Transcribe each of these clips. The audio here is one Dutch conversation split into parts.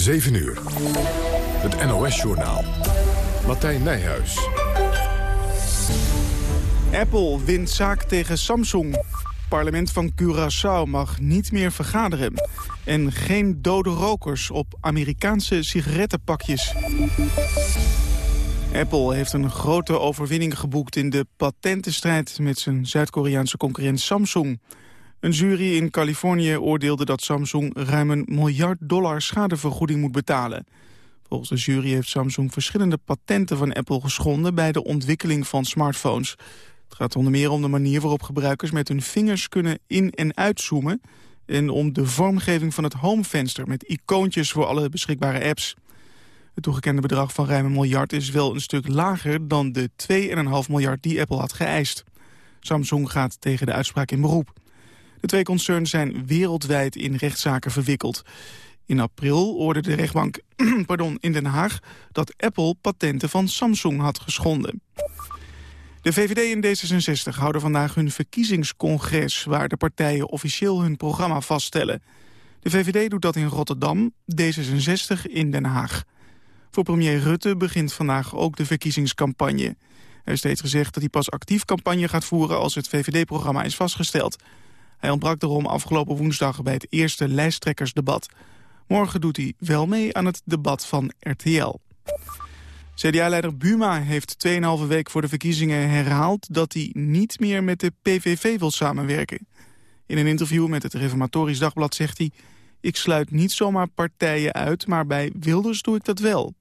7 uur. Het NOS-journaal. Martijn Nijhuis. Apple wint zaak tegen Samsung. Parlement van Curaçao mag niet meer vergaderen. En geen dode rokers op Amerikaanse sigarettenpakjes. Apple heeft een grote overwinning geboekt in de patentenstrijd met zijn Zuid-Koreaanse concurrent Samsung. Een jury in Californië oordeelde dat Samsung ruim een miljard dollar schadevergoeding moet betalen. Volgens de jury heeft Samsung verschillende patenten van Apple geschonden bij de ontwikkeling van smartphones. Het gaat onder meer om de manier waarop gebruikers met hun vingers kunnen in- en uitzoomen en om de vormgeving van het homevenster met icoontjes voor alle beschikbare apps. Het toegekende bedrag van ruim een miljard is wel een stuk lager dan de 2,5 miljard die Apple had geëist. Samsung gaat tegen de uitspraak in beroep. De twee concerns zijn wereldwijd in rechtszaken verwikkeld. In april oordeelde de rechtbank pardon, in Den Haag dat Apple patenten van Samsung had geschonden. De VVD en D66 houden vandaag hun verkiezingscongres... waar de partijen officieel hun programma vaststellen. De VVD doet dat in Rotterdam, D66 in Den Haag. Voor premier Rutte begint vandaag ook de verkiezingscampagne. Er is steeds gezegd dat hij pas actief campagne gaat voeren... als het VVD-programma is vastgesteld. Hij ontbrak daarom afgelopen woensdag bij het eerste lijsttrekkersdebat. Morgen doet hij wel mee aan het debat van RTL. CDA-leider Buma heeft 2,5 week voor de verkiezingen herhaald... dat hij niet meer met de PVV wil samenwerken. In een interview met het Reformatorisch Dagblad zegt hij... ik sluit niet zomaar partijen uit, maar bij Wilders doe ik dat wel.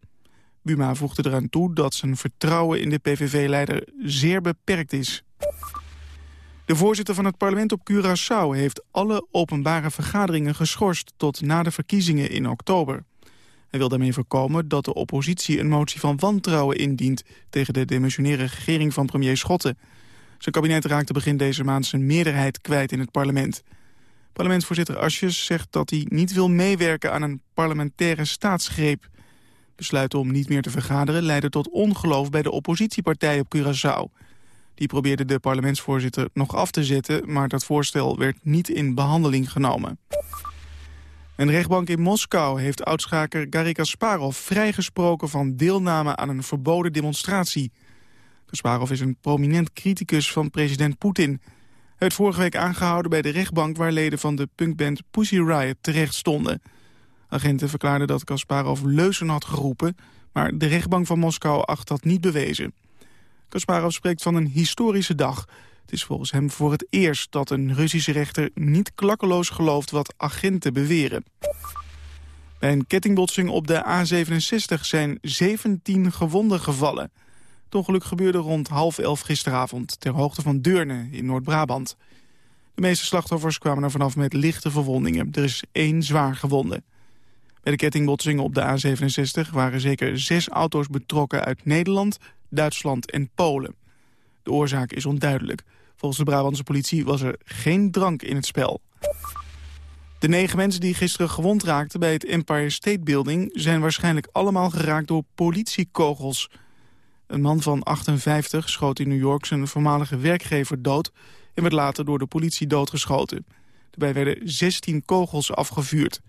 Buma voegde eraan toe dat zijn vertrouwen in de PVV-leider zeer beperkt is. De voorzitter van het parlement op Curaçao heeft alle openbare vergaderingen geschorst tot na de verkiezingen in oktober. Hij wil daarmee voorkomen dat de oppositie een motie van wantrouwen indient tegen de demissionaire regering van premier Schotten. Zijn kabinet raakte begin deze maand zijn meerderheid kwijt in het parlement. Parlementsvoorzitter Asjes zegt dat hij niet wil meewerken aan een parlementaire staatsgreep. Besluiten om niet meer te vergaderen leidde tot ongeloof bij de oppositiepartij op Curaçao. Die probeerde de parlementsvoorzitter nog af te zetten, maar dat voorstel werd niet in behandeling genomen. Een rechtbank in Moskou heeft oudschaker Garry Kasparov vrijgesproken van deelname aan een verboden demonstratie. Kasparov is een prominent criticus van president Poetin. Hij werd vorige week aangehouden bij de rechtbank waar leden van de punkband Pussy Riot terecht stonden. Agenten verklaarden dat Kasparov leuzen had geroepen, maar de rechtbank van Moskou acht dat niet bewezen. Kasparov spreekt van een historische dag. Het is volgens hem voor het eerst dat een Russische rechter niet klakkeloos gelooft wat agenten beweren. Bij een kettingbotsing op de A67 zijn 17 gewonden gevallen. Het ongeluk gebeurde rond half elf gisteravond ter hoogte van Deurne in Noord-Brabant. De meeste slachtoffers kwamen er vanaf met lichte verwondingen. Er is één zwaar gewonde. Bij de kettingbotsingen op de A67 waren zeker zes auto's betrokken uit Nederland, Duitsland en Polen. De oorzaak is onduidelijk. Volgens de Brabantse politie was er geen drank in het spel. De negen mensen die gisteren gewond raakten bij het Empire State Building... zijn waarschijnlijk allemaal geraakt door politiekogels. Een man van 58 schoot in New York zijn voormalige werkgever dood... en werd later door de politie doodgeschoten. Daarbij werden 16 kogels afgevuurd.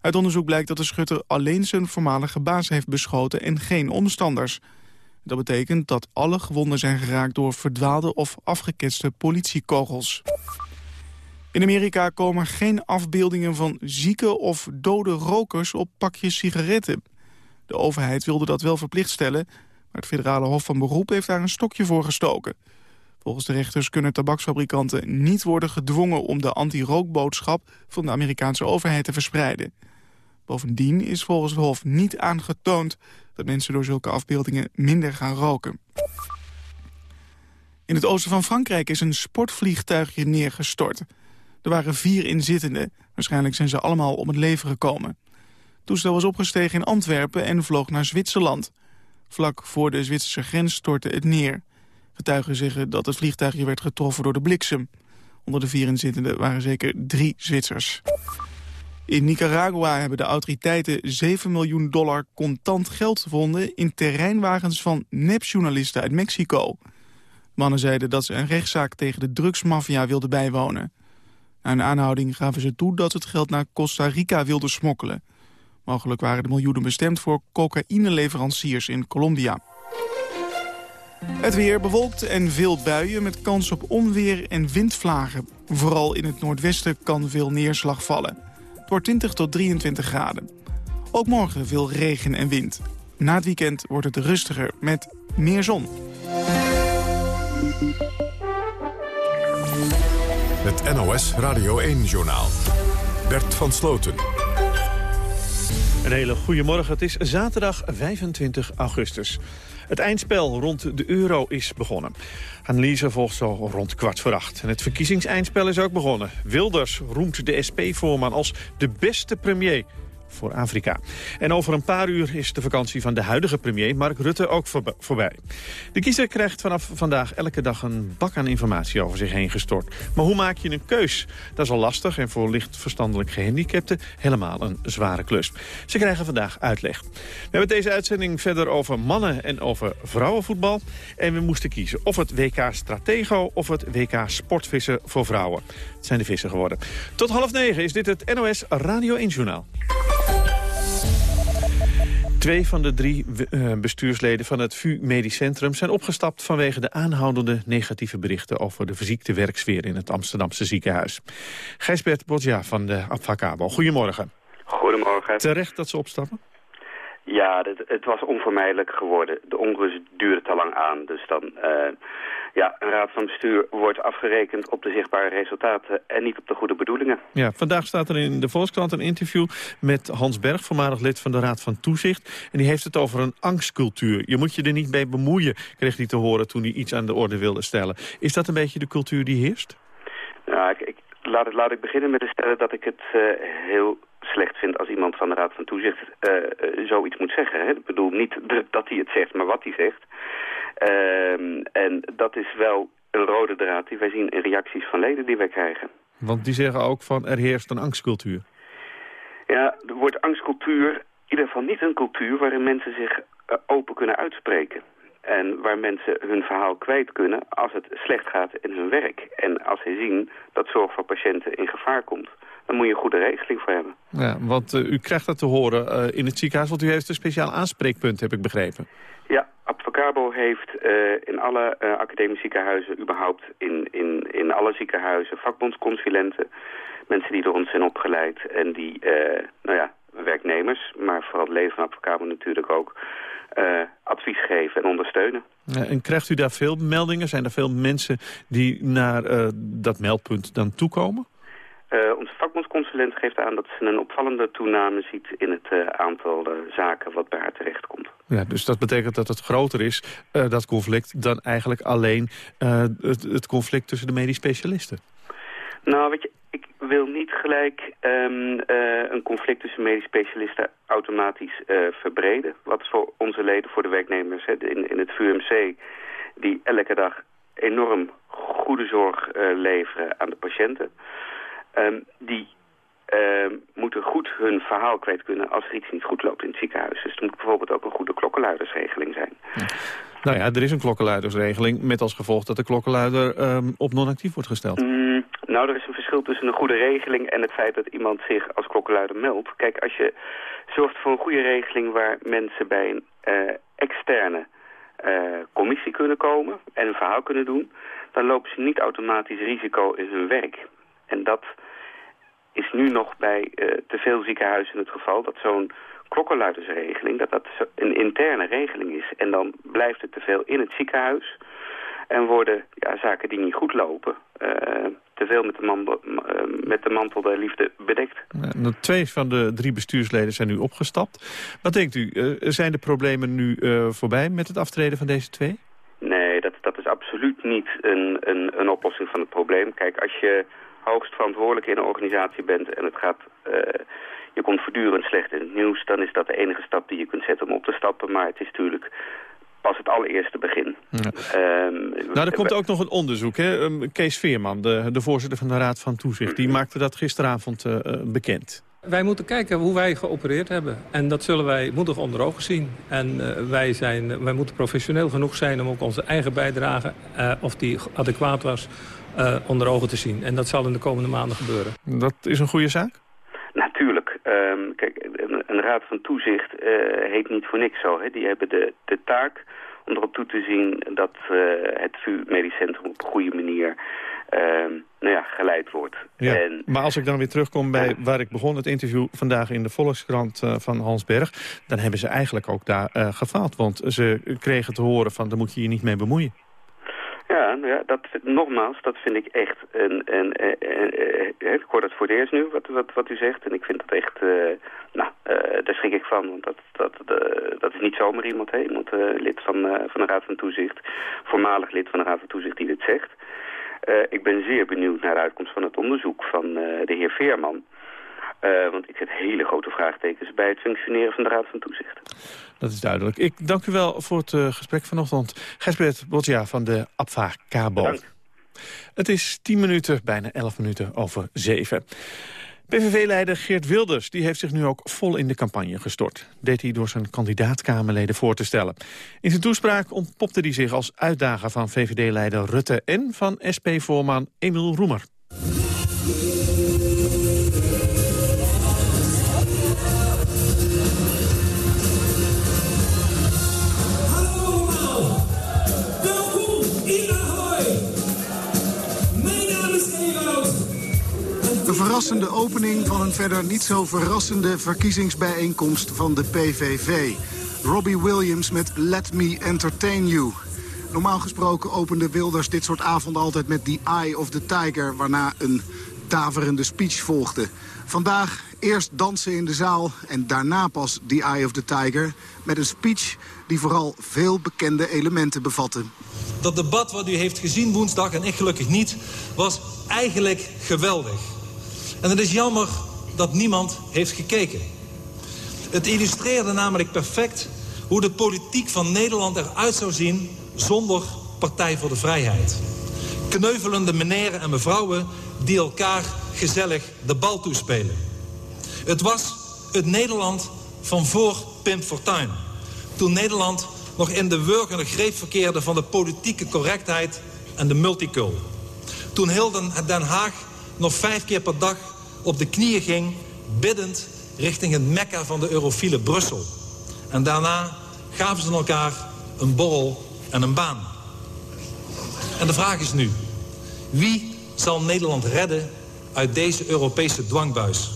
Uit onderzoek blijkt dat de schutter alleen zijn voormalige baas heeft beschoten... en geen omstanders... Dat betekent dat alle gewonden zijn geraakt door verdwaalde of afgeketste politiekogels. In Amerika komen geen afbeeldingen van zieke of dode rokers op pakjes sigaretten. De overheid wilde dat wel verplicht stellen, maar het federale hof van beroep heeft daar een stokje voor gestoken. Volgens de rechters kunnen tabaksfabrikanten niet worden gedwongen om de anti-rookboodschap van de Amerikaanse overheid te verspreiden. Bovendien is volgens het Hof niet aangetoond dat mensen door zulke afbeeldingen minder gaan roken. In het oosten van Frankrijk is een sportvliegtuigje neergestort. Er waren vier inzittenden. Waarschijnlijk zijn ze allemaal om het leven gekomen. Het toestel was opgestegen in Antwerpen en vloog naar Zwitserland. Vlak voor de Zwitserse grens stortte het neer. Getuigen zeggen dat het vliegtuigje werd getroffen door de bliksem. Onder de vier inzittenden waren zeker drie Zwitsers. In Nicaragua hebben de autoriteiten 7 miljoen dollar contant geld gevonden... in terreinwagens van nepjournalisten uit Mexico. Mannen zeiden dat ze een rechtszaak tegen de drugsmafia wilden bijwonen. Na een aanhouding gaven ze toe dat ze het geld naar Costa Rica wilden smokkelen. Mogelijk waren de miljoenen bestemd voor cocaïneleveranciers in Colombia. Het weer bewolkt en veel buien met kans op onweer en windvlagen. Vooral in het noordwesten kan veel neerslag vallen. Het wordt 20 tot 23 graden. Ook morgen veel regen en wind. Na het weekend wordt het rustiger met meer zon. Het NOS Radio 1-journaal. Bert van Sloten. Een hele goede morgen. Het is zaterdag 25 augustus. Het eindspel rond de euro is begonnen. Anneliese volgt zo rond kwart voor acht. En het verkiezingseindspel is ook begonnen. Wilders roemt de SP-voorman als de beste premier voor Afrika. En over een paar uur is de vakantie van de huidige premier Mark Rutte ook voorbij. De kiezer krijgt vanaf vandaag elke dag een bak aan informatie over zich heen gestort. Maar hoe maak je een keus? Dat is al lastig en voor licht verstandelijk gehandicapten helemaal een zware klus. Ze krijgen vandaag uitleg. We hebben deze uitzending verder over mannen en over vrouwenvoetbal. En we moesten kiezen of het WK Stratego of het WK Sportvissen voor vrouwen. Zijn de vissen geworden. Tot half negen is dit het NOS Radio 1 Journaal. Twee van de drie eh, bestuursleden van het VU Medisch Centrum zijn opgestapt vanwege de aanhoudende negatieve berichten over de verziekte werksfeer in het Amsterdamse ziekenhuis. Gijsbert Bodja van de Abfacabo, goedemorgen. Goedemorgen. Terecht dat ze opstappen? Ja, het, het, was onvermijdelijk geworden. De onrust duurde te lang aan. Dus dan, uh, ja, een raad van bestuur wordt afgerekend op de zichtbare resultaten en niet op de goede bedoelingen. Ja, vandaag staat er in de Volkskrant een interview met Hans Berg, voormalig lid van de Raad van Toezicht. En die heeft het over een angstcultuur. Je moet je er niet mee bemoeien, kreeg hij te horen toen hij iets aan de orde wilde stellen. Is dat een beetje de cultuur die heerst? Ja, ik, ik laat, het, laat ik beginnen met te stellen dat ik het uh, heel slecht vind als iemand van de Raad van Toezicht uh, zoiets moet zeggen. Hè? Ik bedoel niet dat hij het zegt, maar wat hij zegt. Uh, en dat is wel een rode draad die wij zien in reacties van leden die wij krijgen. Want die zeggen ook van er heerst een angstcultuur. Ja, er wordt angstcultuur in ieder geval niet een cultuur waarin mensen zich uh, open kunnen uitspreken. En waar mensen hun verhaal kwijt kunnen als het slecht gaat in hun werk. En als ze zien dat zorg voor patiënten in gevaar komt dan moet je een goede regeling voor hebben. Ja, want uh, u krijgt dat te horen uh, in het ziekenhuis, want u heeft een speciaal aanspreekpunt, heb ik begrepen. Ja, Advocabo heeft uh, in alle academische ziekenhuizen, überhaupt in, in, in alle ziekenhuizen, vakbondsconsulenten, mensen die door ons zijn opgeleid en die, nou ja, werknemers, maar vooral het leven van Advocabo natuurlijk ook, advies geven en ondersteunen. en krijgt u daar veel meldingen? Zijn er veel mensen die naar dat meldpunt dan toekomen? Uh, onze vakbondsconsulent geeft aan dat ze een opvallende toename ziet in het uh, aantal uh, zaken wat bij haar terechtkomt. Ja, dus dat betekent dat het groter is, dat conflict, dan eigenlijk alleen het, het, conflict tussen de medisch specialisten. Nou, weet je, ik wil niet gelijk um, een conflict tussen medisch specialisten automatisch verbreden. Wat voor onze leden, voor de werknemers in, in het VUMC, die elke dag enorm goede zorg leveren aan de patiënten. Um, die uh, moeten goed hun verhaal kwijt kunnen als er iets niet goed loopt in het ziekenhuis. Dus er moet bijvoorbeeld ook een goede klokkenluidersregeling zijn. Nou ja, er is een klokkenluidersregeling met als gevolg dat de klokkenluider um, op non-actief wordt gesteld. Mm, nou, er is een verschil tussen een goede regeling en het feit dat iemand zich als klokkenluider meldt. Kijk, als je zorgt voor een goede regeling waar mensen bij een uh, externe uh, commissie kunnen komen en een verhaal kunnen doen, dan lopen ze niet automatisch risico in hun werk. En dat is nu nog bij uh, te veel ziekenhuizen het geval dat zo'n klokkenluidersregeling, dat dat een interne regeling is. En dan blijft het te veel in het ziekenhuis en worden ja, zaken die niet goed lopen uh, te veel met de, mantel, uh, met de mantel der liefde bedekt. Nou, twee van de drie bestuursleden zijn nu opgestapt. Wat denkt u, uh, zijn de problemen nu voorbij met het aftreden van deze twee? Nee, dat, dat is absoluut niet een, een, een oplossing van het probleem. Kijk, als je hoogst verantwoordelijk in een organisatie bent en het gaat, uh, je komt voortdurend slecht in het nieuws, dan is dat de enige stap die je kunt zetten om op te stappen. Maar het is natuurlijk pas het allereerste begin. Ja. Um, nou, er komt ook nog een onderzoek. Hè? Um, Kees Veerman, de, de voorzitter van de Raad van Toezicht, die maakte dat gisteravond uh, bekend. Wij moeten kijken hoe wij geopereerd hebben. En dat zullen wij moedig onder ogen zien. En uh, wij, zijn, wij moeten professioneel genoeg zijn om ook onze eigen bijdrage, uh, of die adequaat was, uh, onder ogen te zien. En dat zal in de komende maanden gebeuren. Dat is een goede zaak? Natuurlijk. Um, kijk, een, een, raad van toezicht uh, heet niet voor niks zo. Hè. Die hebben de, de taak om erop toe te zien dat uh, het VU Medisch Centrum op een goede manier uh, nou ja, geleid wordt. Ja, en, maar als ik dan weer terugkom bij waar ik begon, het interview vandaag in de Volkskrant uh, van Hans Berg, dan hebben ze eigenlijk ook daar gefaald. Want ze kregen te horen van, daar moet je je niet mee bemoeien. Ja, ja dat, nogmaals, dat vind ik echt een... een ik hoor dat voor het eerst nu, wat, wat, wat u zegt. En ik vind dat echt... Uh, nou, uh, daar schrik ik van. Want dat, dat, uh, dat is niet zomaar iemand. Hè? Iemand lid van, van de Raad van Toezicht. Voormalig lid van de Raad van Toezicht die dit zegt. ik ben zeer benieuwd naar de uitkomst van het onderzoek van de heer Veerman. Uh, want ik zet hele grote vraagtekens bij het functioneren van de Raad van Toezicht. Dat is duidelijk. Ik dank u wel voor het uh, gesprek vanochtend. Gijsbert Botja van de APVA Cabo. Dank. Het is 10 minuten, bijna 11 minuten over 7. PVV-leider Geert Wilders die heeft zich nu ook vol in de campagne gestort. Deed hij door zijn kandidaatkamerleden voor te stellen. In zijn toespraak ontpopte hij zich als uitdager van VVD-leider Rutte... en van SP-voorman Emil Roemer. Verrassende opening van een verder niet zo verrassende verkiezingsbijeenkomst van de PVV. Robbie Williams met Let Me Entertain You. Normaal gesproken opende Wilders dit soort avonden altijd met The Eye of the Tiger... waarna een daverende speech volgde. Vandaag eerst dansen in de zaal en daarna pas The Eye of the Tiger... met een speech die vooral veel bekende elementen bevatte. Dat debat wat u heeft gezien woensdag, en ik gelukkig niet, was eigenlijk geweldig. En het is jammer dat niemand heeft gekeken. Het illustreerde namelijk perfect hoe de politiek van Nederland eruit zou zien zonder Partij voor de Vrijheid. Kneuvelende meneren en mevrouwen die elkaar gezellig de bal toespelen. Het was het Nederland van voor Pim Fortuyn. Toen Nederland nog in de wurgende greep verkeerde van de politieke correctheid en de multicul. Toen heel Den Haag nog vijf keer per dag op de knieën ging... biddend richting het mekka van de eurofiele Brussel. En daarna gaven ze elkaar een borrel en een baan. En de vraag is nu, wie zal Nederland redden uit deze Europese dwangbuis?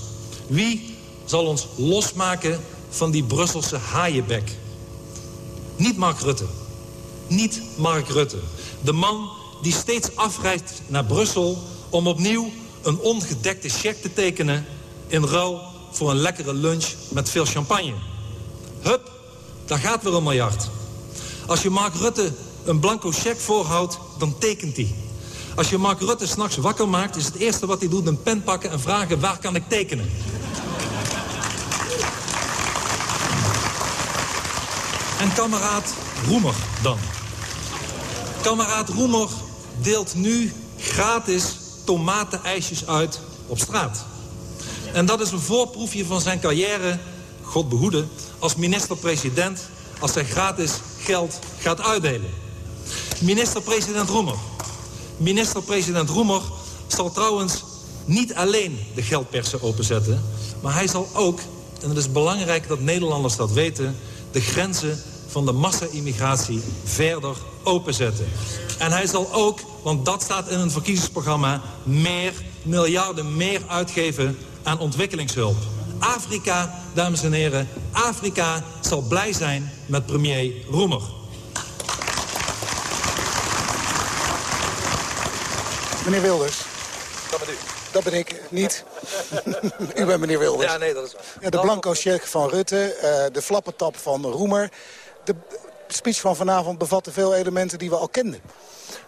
Wie zal ons losmaken van die Brusselse haaienbek? Niet Mark Rutte. Niet Mark Rutte. De man die steeds afreist naar Brussel om opnieuw een ongedekte cheque te tekenen... in ruil voor een lekkere lunch met veel champagne. Hup, daar gaat weer een miljard. Als je Mark Rutte een blanco cheque voorhoudt, dan tekent hij. Als je Mark Rutte s'nachts wakker maakt... is het eerste wat hij doet een pen pakken en vragen... waar kan ik tekenen? En kameraad Roemer dan. Kameraad Roemer deelt nu gratis tomatenijsjes uit op straat. En dat is een voorproefje van zijn carrière, God behoede, als minister-president... als hij gratis geld gaat uitdelen. Minister-president Roemer. Minister-president Roemer zal trouwens niet alleen de geldpersen openzetten... maar hij zal ook, en het is belangrijk dat Nederlanders dat weten... de grenzen van de massa-immigratie verder openzetten. En hij zal ook, want dat staat in een verkiezingsprogramma... meer miljarden meer uitgeven aan ontwikkelingshulp. Afrika, dames en heren, Afrika zal blij zijn met premier Roemer. Meneer Wilders. Dat ben u. Dat ben ik niet. u bent meneer Wilders. Ja, nee, dat is waar. Ja, de blanco cheque van Rutte, uh, de flappentap van Roemer. De speech van vanavond bevatte veel elementen die we al kenden.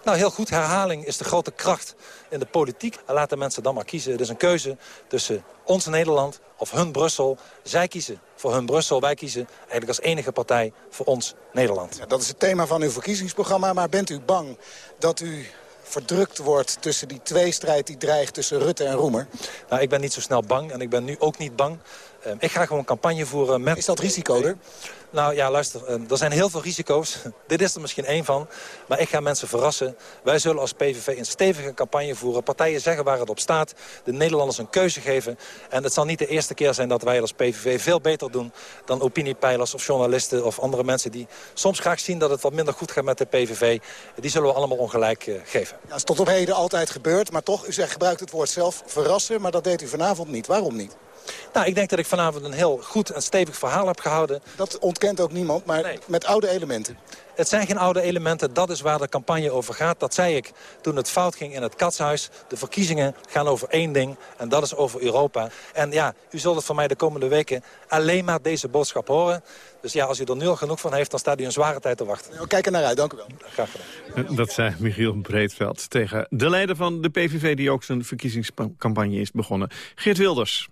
Nou, heel goed. Herhaling is de grote kracht in de politiek. Laat de mensen dan maar kiezen. Het is een keuze tussen ons Nederland of hun Brussel. Zij kiezen voor hun Brussel. Wij kiezen eigenlijk als enige partij voor ons Nederland. Ja, dat is het thema van uw verkiezingsprogramma. Maar bent u bang dat u verdrukt wordt tussen die tweestrijd die dreigt tussen Rutte en Roemer? Nou, ik ben niet zo snel bang en ik ben nu ook niet bang. Ik ga gewoon campagne voeren met... Is dat risico er? Nou ja, luister, eh, er zijn heel veel risico's. Dit is er misschien één van. Maar ik ga mensen verrassen. Wij zullen als PVV een stevige campagne voeren. Partijen zeggen waar het op staat. De Nederlanders een keuze geven. En het zal niet de eerste keer zijn dat wij als PVV veel beter doen... dan opiniepeilers of journalisten of andere mensen... die soms graag zien dat het wat minder goed gaat met de PVV. Die zullen we allemaal ongelijk uh, geven. Ja, dat is tot op heden altijd gebeurd. Maar toch, u zegt, gebruikt het woord zelf verrassen. Maar dat deed u vanavond niet. Waarom niet? Nou, ik denk dat ik vanavond een heel goed en stevig verhaal heb gehouden. Dat ontkent ook niemand, maar met oude elementen. Het zijn geen oude elementen, dat is waar de campagne over gaat. Dat zei ik toen het fout ging in het katshuis. De verkiezingen gaan over één ding en dat is over Europa. En ja, u zult het van mij de komende weken alleen maar deze boodschap horen. Dus ja, als u er nu al genoeg van heeft, dan staat u een zware tijd te wachten. Nou, kijk er naar uit, dank u wel. Graag gedaan. Dat zei Michiel Breedveld tegen de leider van de PVV... die ook zijn verkiezingscampagne is begonnen, Geert Wilders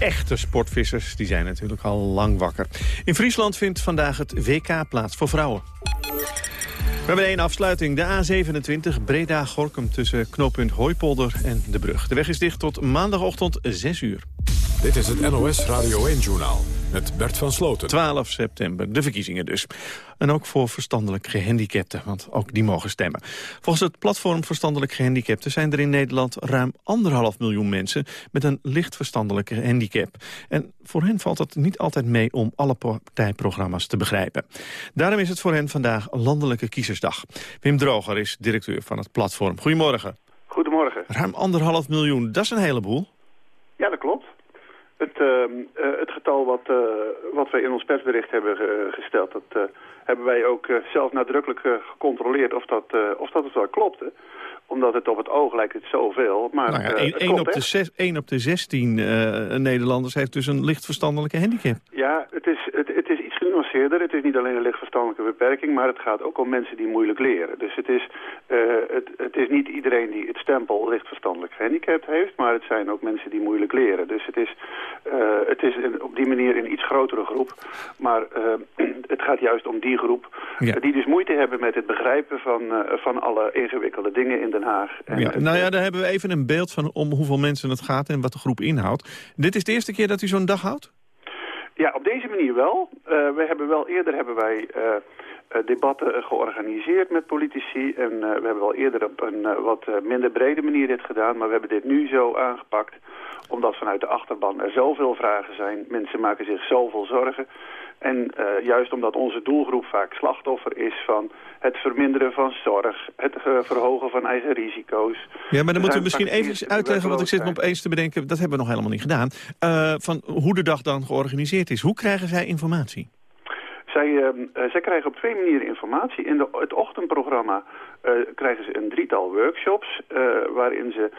echte sportvissers die zijn natuurlijk al lang wakker. In Friesland vindt vandaag het WK plaats voor vrouwen. We hebben één afsluiting. De A27 Breda-Gorkum tussen knooppunt Hooipolder en De Brug. De weg is dicht tot maandagochtend 6 uur. Dit is het NOS Radio 1-journaal met Bert van Sloten. 12 september, de verkiezingen dus. En ook voor verstandelijk gehandicapten, want ook die mogen stemmen. Volgens het platform Verstandelijk Gehandicapten... zijn er in Nederland ruim anderhalf miljoen mensen... met een licht verstandelijke handicap. En voor hen valt het niet altijd mee om alle partijprogramma's te begrijpen. Daarom is het voor hen vandaag Landelijke Kiezersdag. Wim Droger is directeur van het platform. Goedemorgen. Goedemorgen. Ruim anderhalf miljoen, dat is een heleboel. Ja, dat klopt. Het, uh, het getal wat, uh, wat wij in ons persbericht hebben gesteld, dat hebben wij ook zelf nadrukkelijk gecontroleerd of dat, of dat het wel klopte omdat het op het oog lijkt het zoveel. Maar nou ja, 1, op de 6, 1 op de 16 Nederlanders heeft dus een licht verstandelijke handicap. Ja, het is, het, het is iets genuanceerder. Het is niet alleen een lichtverstandelijke beperking, maar het gaat ook om mensen die moeilijk leren. Dus het is, uh, het, het is niet iedereen die het stempel lichtverstandelijk gehandicapt heeft, maar het zijn ook mensen die moeilijk leren. Dus het is, uh, het is op die manier een iets grotere groep. Maar uh, het gaat juist om die groep ja. die dus moeite hebben met het begrijpen van, van alle ingewikkelde dingen in Den Haag. En ja, nou ja, daar hebben we even een beeld van om hoeveel mensen het gaat en wat de groep inhoudt. Dit is de eerste keer dat u zo'n dag houdt? Ja, op deze manier wel. We hebben wel eerder hebben wij debatten georganiseerd met politici. En we hebben wel eerder op een wat minder brede manier dit gedaan. Maar we hebben dit nu zo aangepakt. Omdat vanuit de achterban er zoveel vragen zijn. Mensen maken zich zoveel zorgen. En uh, juist omdat onze doelgroep vaak slachtoffer is van het verminderen van zorg, het verhogen van eigen risico's. Ja, maar dan moeten we misschien even uitleggen, want ik zit me opeens te bedenken, dat hebben we nog helemaal niet gedaan, van hoe de dag dan georganiseerd is. Hoe krijgen zij informatie? Zij, zij krijgen op twee manieren informatie. In de, het ochtendprogramma krijgen ze een drietal workshops waarin ze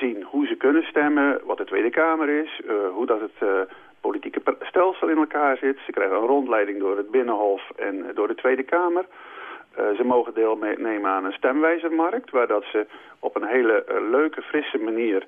zien hoe ze kunnen stemmen, wat de Tweede Kamer is, hoe dat het politieke stelsel in elkaar zit. Ze krijgen een rondleiding door het Binnenhof en door de Tweede Kamer. Ze mogen deelnemen aan een stemwijzermarkt... waar dat ze op een hele leuke, frisse manier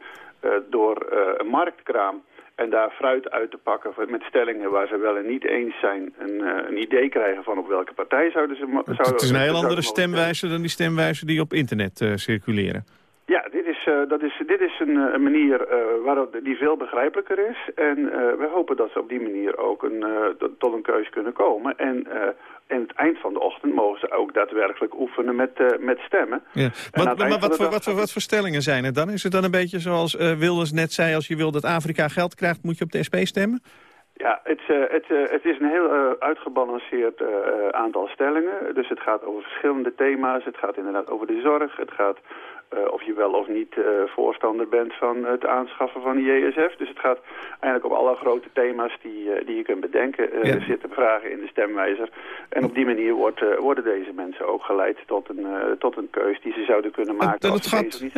door een marktkraam... en daar fruit uit te pakken met stellingen waar ze wel en niet eens zijn... een, een idee krijgen van op welke partij zouden ze... Zouden, het is een heel andere stemwijzer dan die stemwijzer die op internet circuleren. Ja, dit is, uh, dat is, dit is een, een manier waarop, die veel begrijpelijker is. En we hopen dat ze op die manier ook een, tot een keus kunnen komen. En in het eind van de ochtend mogen ze ook daadwerkelijk oefenen met, met stemmen. Ja. Wat, maar wat voor, wat, voor, wat voor stellingen zijn er dan? Is het dan een beetje zoals Wilders net zei... als je wil dat Afrika geld krijgt, moet je op de SP stemmen? Ja, het, uh, het, uh, het is een heel uh, uitgebalanceerd aantal stellingen. Dus het gaat over verschillende thema's. Het gaat inderdaad over de zorg. Het gaat of je wel of niet voorstander bent van het aanschaffen van de JSF. Dus het gaat eigenlijk op alle grote thema's die, die je kunt bedenken ja. zitten vragen in de stemwijzer. En op die manier wordt, worden deze mensen ook geleid tot een, tot een keus die ze zouden kunnen maken.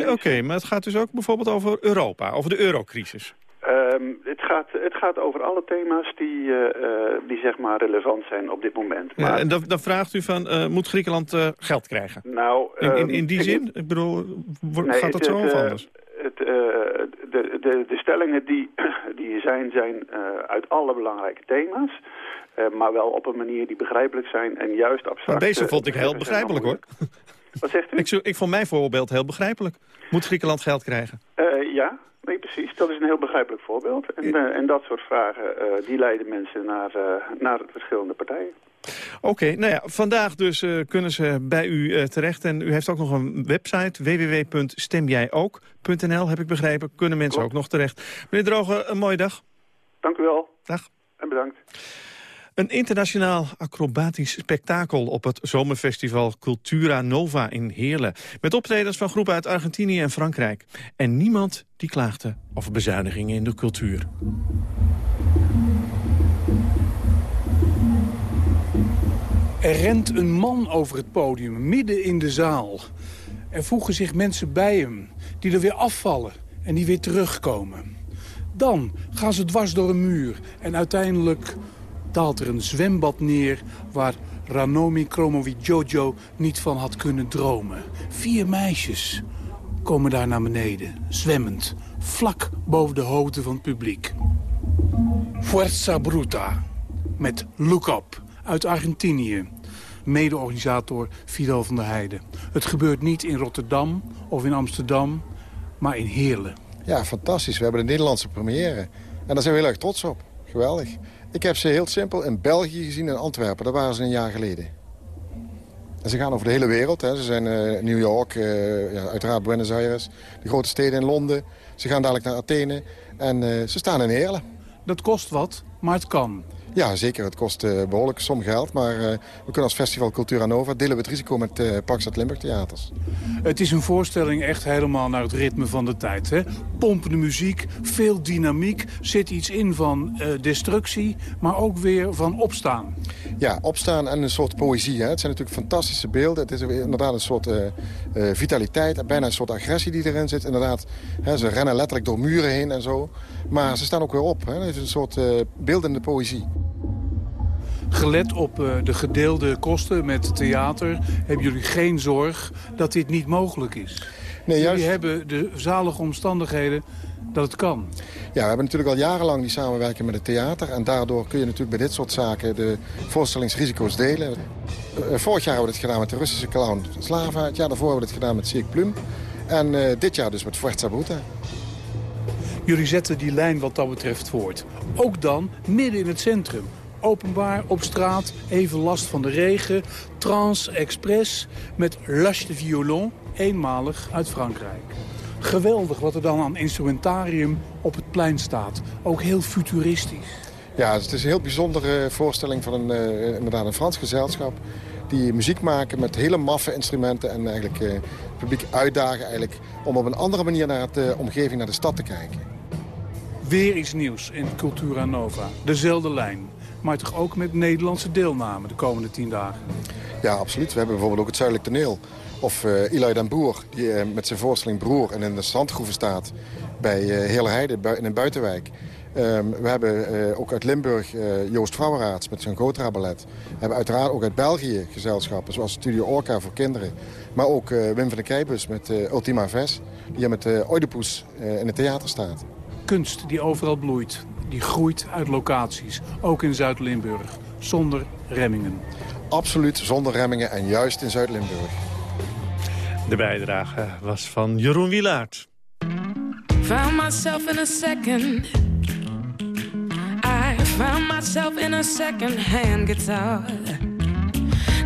Oké, maar het gaat dus ook bijvoorbeeld over Europa, over de eurocrisis. Um, het, gaat, het gaat over alle thema's die, uh, die zeg maar relevant zijn op dit moment. Maar, ja, en dan, dan vraagt u van, uh, moet Griekenland geld krijgen? Nou, in, in, in die zin? Ik bedoel, nee, gaat dat het, zo of anders? Het, de, de, de stellingen die, die zijn, zijn uit alle belangrijke thema's. maar wel op een manier die begrijpelijk zijn en juist abstract. Maar deze vond ik heel begrijpelijk hoor. Wat zegt u? Ik, ik vond mijn voorbeeld heel begrijpelijk. Moet Griekenland geld krijgen? Uh, ja, nee, precies. Dat is een heel begrijpelijk voorbeeld. En, uh, en dat soort vragen, uh, die leiden mensen naar, naar verschillende partijen. Oké, nou ja, vandaag dus kunnen ze bij u terecht. En u heeft ook nog een website, www.stemjijook.nl, heb ik begrepen. Kunnen mensen Klopt. ook nog terecht. Meneer Droge, een mooie dag. Dank u wel. Dag. En bedankt. Een internationaal acrobatisch spektakel op het zomerfestival Cultura Nova in Heerlen. Met optredens van groepen uit Argentinië en Frankrijk. En niemand die klaagde over bezuinigingen in de cultuur. Er rent een man over het podium, midden in de zaal. Er voegen zich mensen bij hem, die er weer afvallen en die weer terugkomen. Dan gaan ze dwars door een muur en uiteindelijk daalt er een zwembad neer waar Ranomi Kromovi Jojo niet van had kunnen dromen. Vier meisjes komen daar naar beneden, zwemmend, vlak boven de hoofden van het publiek. Fuerza Bruta met Look Up uit Argentinië. Mede-organisator Fidel van der Heijden. Het gebeurt niet in Rotterdam of in Amsterdam, maar in Heerlen. Ja, fantastisch. We hebben de Nederlandse première. En daar zijn we heel erg trots op. Geweldig. Ik heb ze heel simpel in België gezien in Antwerpen. Dat waren ze een jaar geleden. En ze gaan over de hele wereld. Hè. Ze zijn uh, New York, uh, ja, uiteraard Buenos Aires, de grote steden in Londen. Ze gaan dadelijk naar Athene en uh, ze staan in Heerlen. Dat kost wat, maar het kan. Ja, zeker. Het kost uh, behoorlijk som geld. Maar uh, we kunnen als Festival Cultura Nova delen we het risico met uh, Parkstad Limburg Theaters. Het is een voorstelling echt helemaal naar het ritme van de tijd. Hè? Pompende muziek, veel dynamiek. Zit iets in van destructie, maar ook weer van opstaan. Ja, opstaan en een soort poëzie. Hè? Het zijn natuurlijk fantastische beelden. Het is inderdaad een soort vitaliteit, bijna een soort agressie die erin zit. Inderdaad, hè, ze rennen letterlijk door muren heen en zo. Maar ze staan ook weer op. Hè? Het is een soort beeldende poëzie. Gelet op uh, de gedeelde kosten met theater... hebben jullie geen zorg dat dit niet mogelijk is. Nee, juist... Jullie hebben de zalige omstandigheden dat het kan. Ja, we hebben natuurlijk al jarenlang die samenwerking met het theater. En daardoor kun je natuurlijk bij dit soort zaken de voorstellingsrisico's delen. Uh, vorig jaar hebben we dit gedaan met de Russische clown Slava. Het jaar daarvoor hebben we dit gedaan met Cirque Plum. En uh, dit jaar dus met Fuerza Bruta. Jullie zetten die lijn wat dat betreft voort. Ook dan midden in het centrum openbaar op straat, even last van de regen. Trans Express met L'Ache de Violon, eenmalig uit Frankrijk. Geweldig wat er dan aan instrumentarium op het plein staat. Ook heel futuristisch. Ja, het is een heel bijzondere voorstelling van een, uh, inderdaad een Frans gezelschap... die muziek maken met hele maffe instrumenten... en eigenlijk het publiek uitdagen eigenlijk om op een andere manier naar de omgeving, naar de stad te kijken. Weer iets nieuws in Cultura Nova. Dezelfde lijn maar toch ook met Nederlandse deelname de komende tien dagen. Ja, absoluut. We hebben bijvoorbeeld ook het Zuidelijk Toneel. Of uh, Eli den Boer, die uh, met zijn voorstelling Broer en in de strandgroeven staat... bij uh, Heerleheide in een buitenwijk. Um, we hebben uh, ook uit Limburg uh, Joost Vrouwenraads met zijn Gotra Ballet. We hebben uiteraard ook uit België gezelschappen zoals Studio Orca voor kinderen. Maar ook uh, Wim van de Keibus met Ultima Ves, die hier met Oedipus in het theater staat. Kunst die overal bloeit die groeit uit locaties. Ook in Zuid-Limburg. Zonder remmingen. Absoluut zonder remmingen en juist in Zuid-Limburg. De bijdrage was van Jeroen Wilaert. Found myself in a second. I found myself in a second-hand guitar.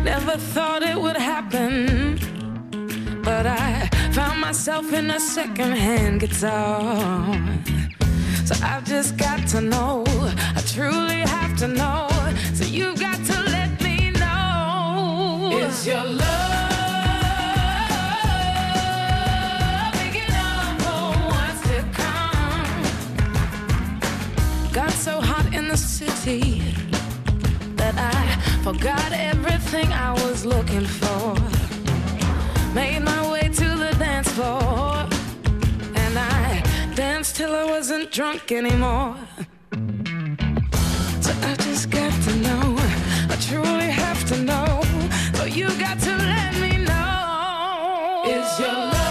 Never thought it would happen. But I found myself in a second-hand guitar. So I've just got to know. I truly have to know. So you've got to let me know. Is your love? Begince to come. Got so hot in the city that I forgot everything I was looking for. Made my way to the dance floor danced till I wasn't drunk anymore. So I just got to know, I truly have to know. So you got to let me know. Is your love?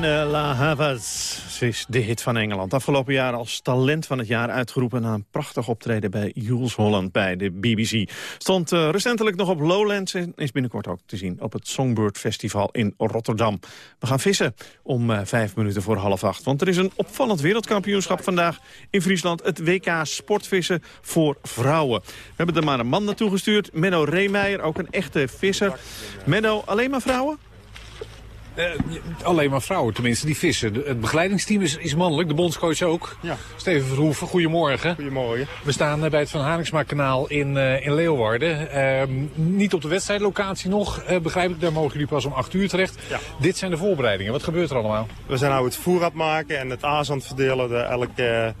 Liane La Havas. Ze is de hit van Engeland. Afgelopen jaar als talent van het jaar uitgeroepen... na een prachtig optreden bij Jules Holland bij de BBC. Stond uh, recentelijk nog op Lowlands... en is binnenkort ook te zien op het Songbird Festival in Rotterdam. We gaan vissen om uh, vijf minuten voor half acht. Want er is een opvallend wereldkampioenschap vandaag in Friesland. Het WK Sportvissen voor vrouwen. We hebben er maar een man naartoe gestuurd. Menno Reemeijer, ook een echte visser. Menno, alleen maar vrouwen? Uh, alleen maar vrouwen tenminste, die vissen. Het begeleidingsteam is, is, mannelijk, de bondscoach ook. Ja. Steven Verhoeven, goedemorgen. Goedemorgen. We staan bij het Van Haringsma-kanaal in, uh, in Leeuwarden. Ehm, niet op de wedstrijdlocatie nog, begrijp ik. Daar mogen jullie pas om 8 uur terecht. Ja. Dit zijn de voorbereidingen. Wat gebeurt er allemaal? We zijn nou het voer aan het maken en het aas aan het verdelen. De, elke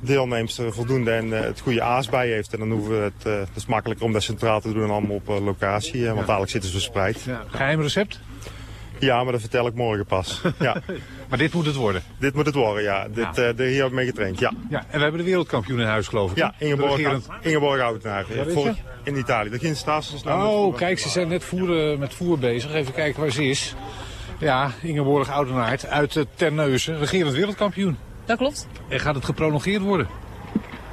deelnemster voldoende en het goede aas bij heeft. En dan hoeven we het, het is makkelijker om dat centraal te doen allemaal op locatie. Want ja. eigenlijk zitten ze verspreid. Ja. Geheim recept? Ja, maar dat vertel ik morgen pas. Ja. maar dit moet het worden? Dit moet het worden, ja. Dit, ja. Uh, hier heb ik mee getraind, ja. ja. En we hebben de wereldkampioen in huis, geloof ik. Ja, Ingeborg, regerend... Ingeborg Oudenaar. Ja, in Italië. De Ginstasis. Oh, kijk, ze zijn net voeren, met voer bezig. Even kijken waar ze is. Ja, Ingeborg Oudenaard uit Terneuzen, regerend wereldkampioen. Dat klopt. En gaat het geprolongeerd worden?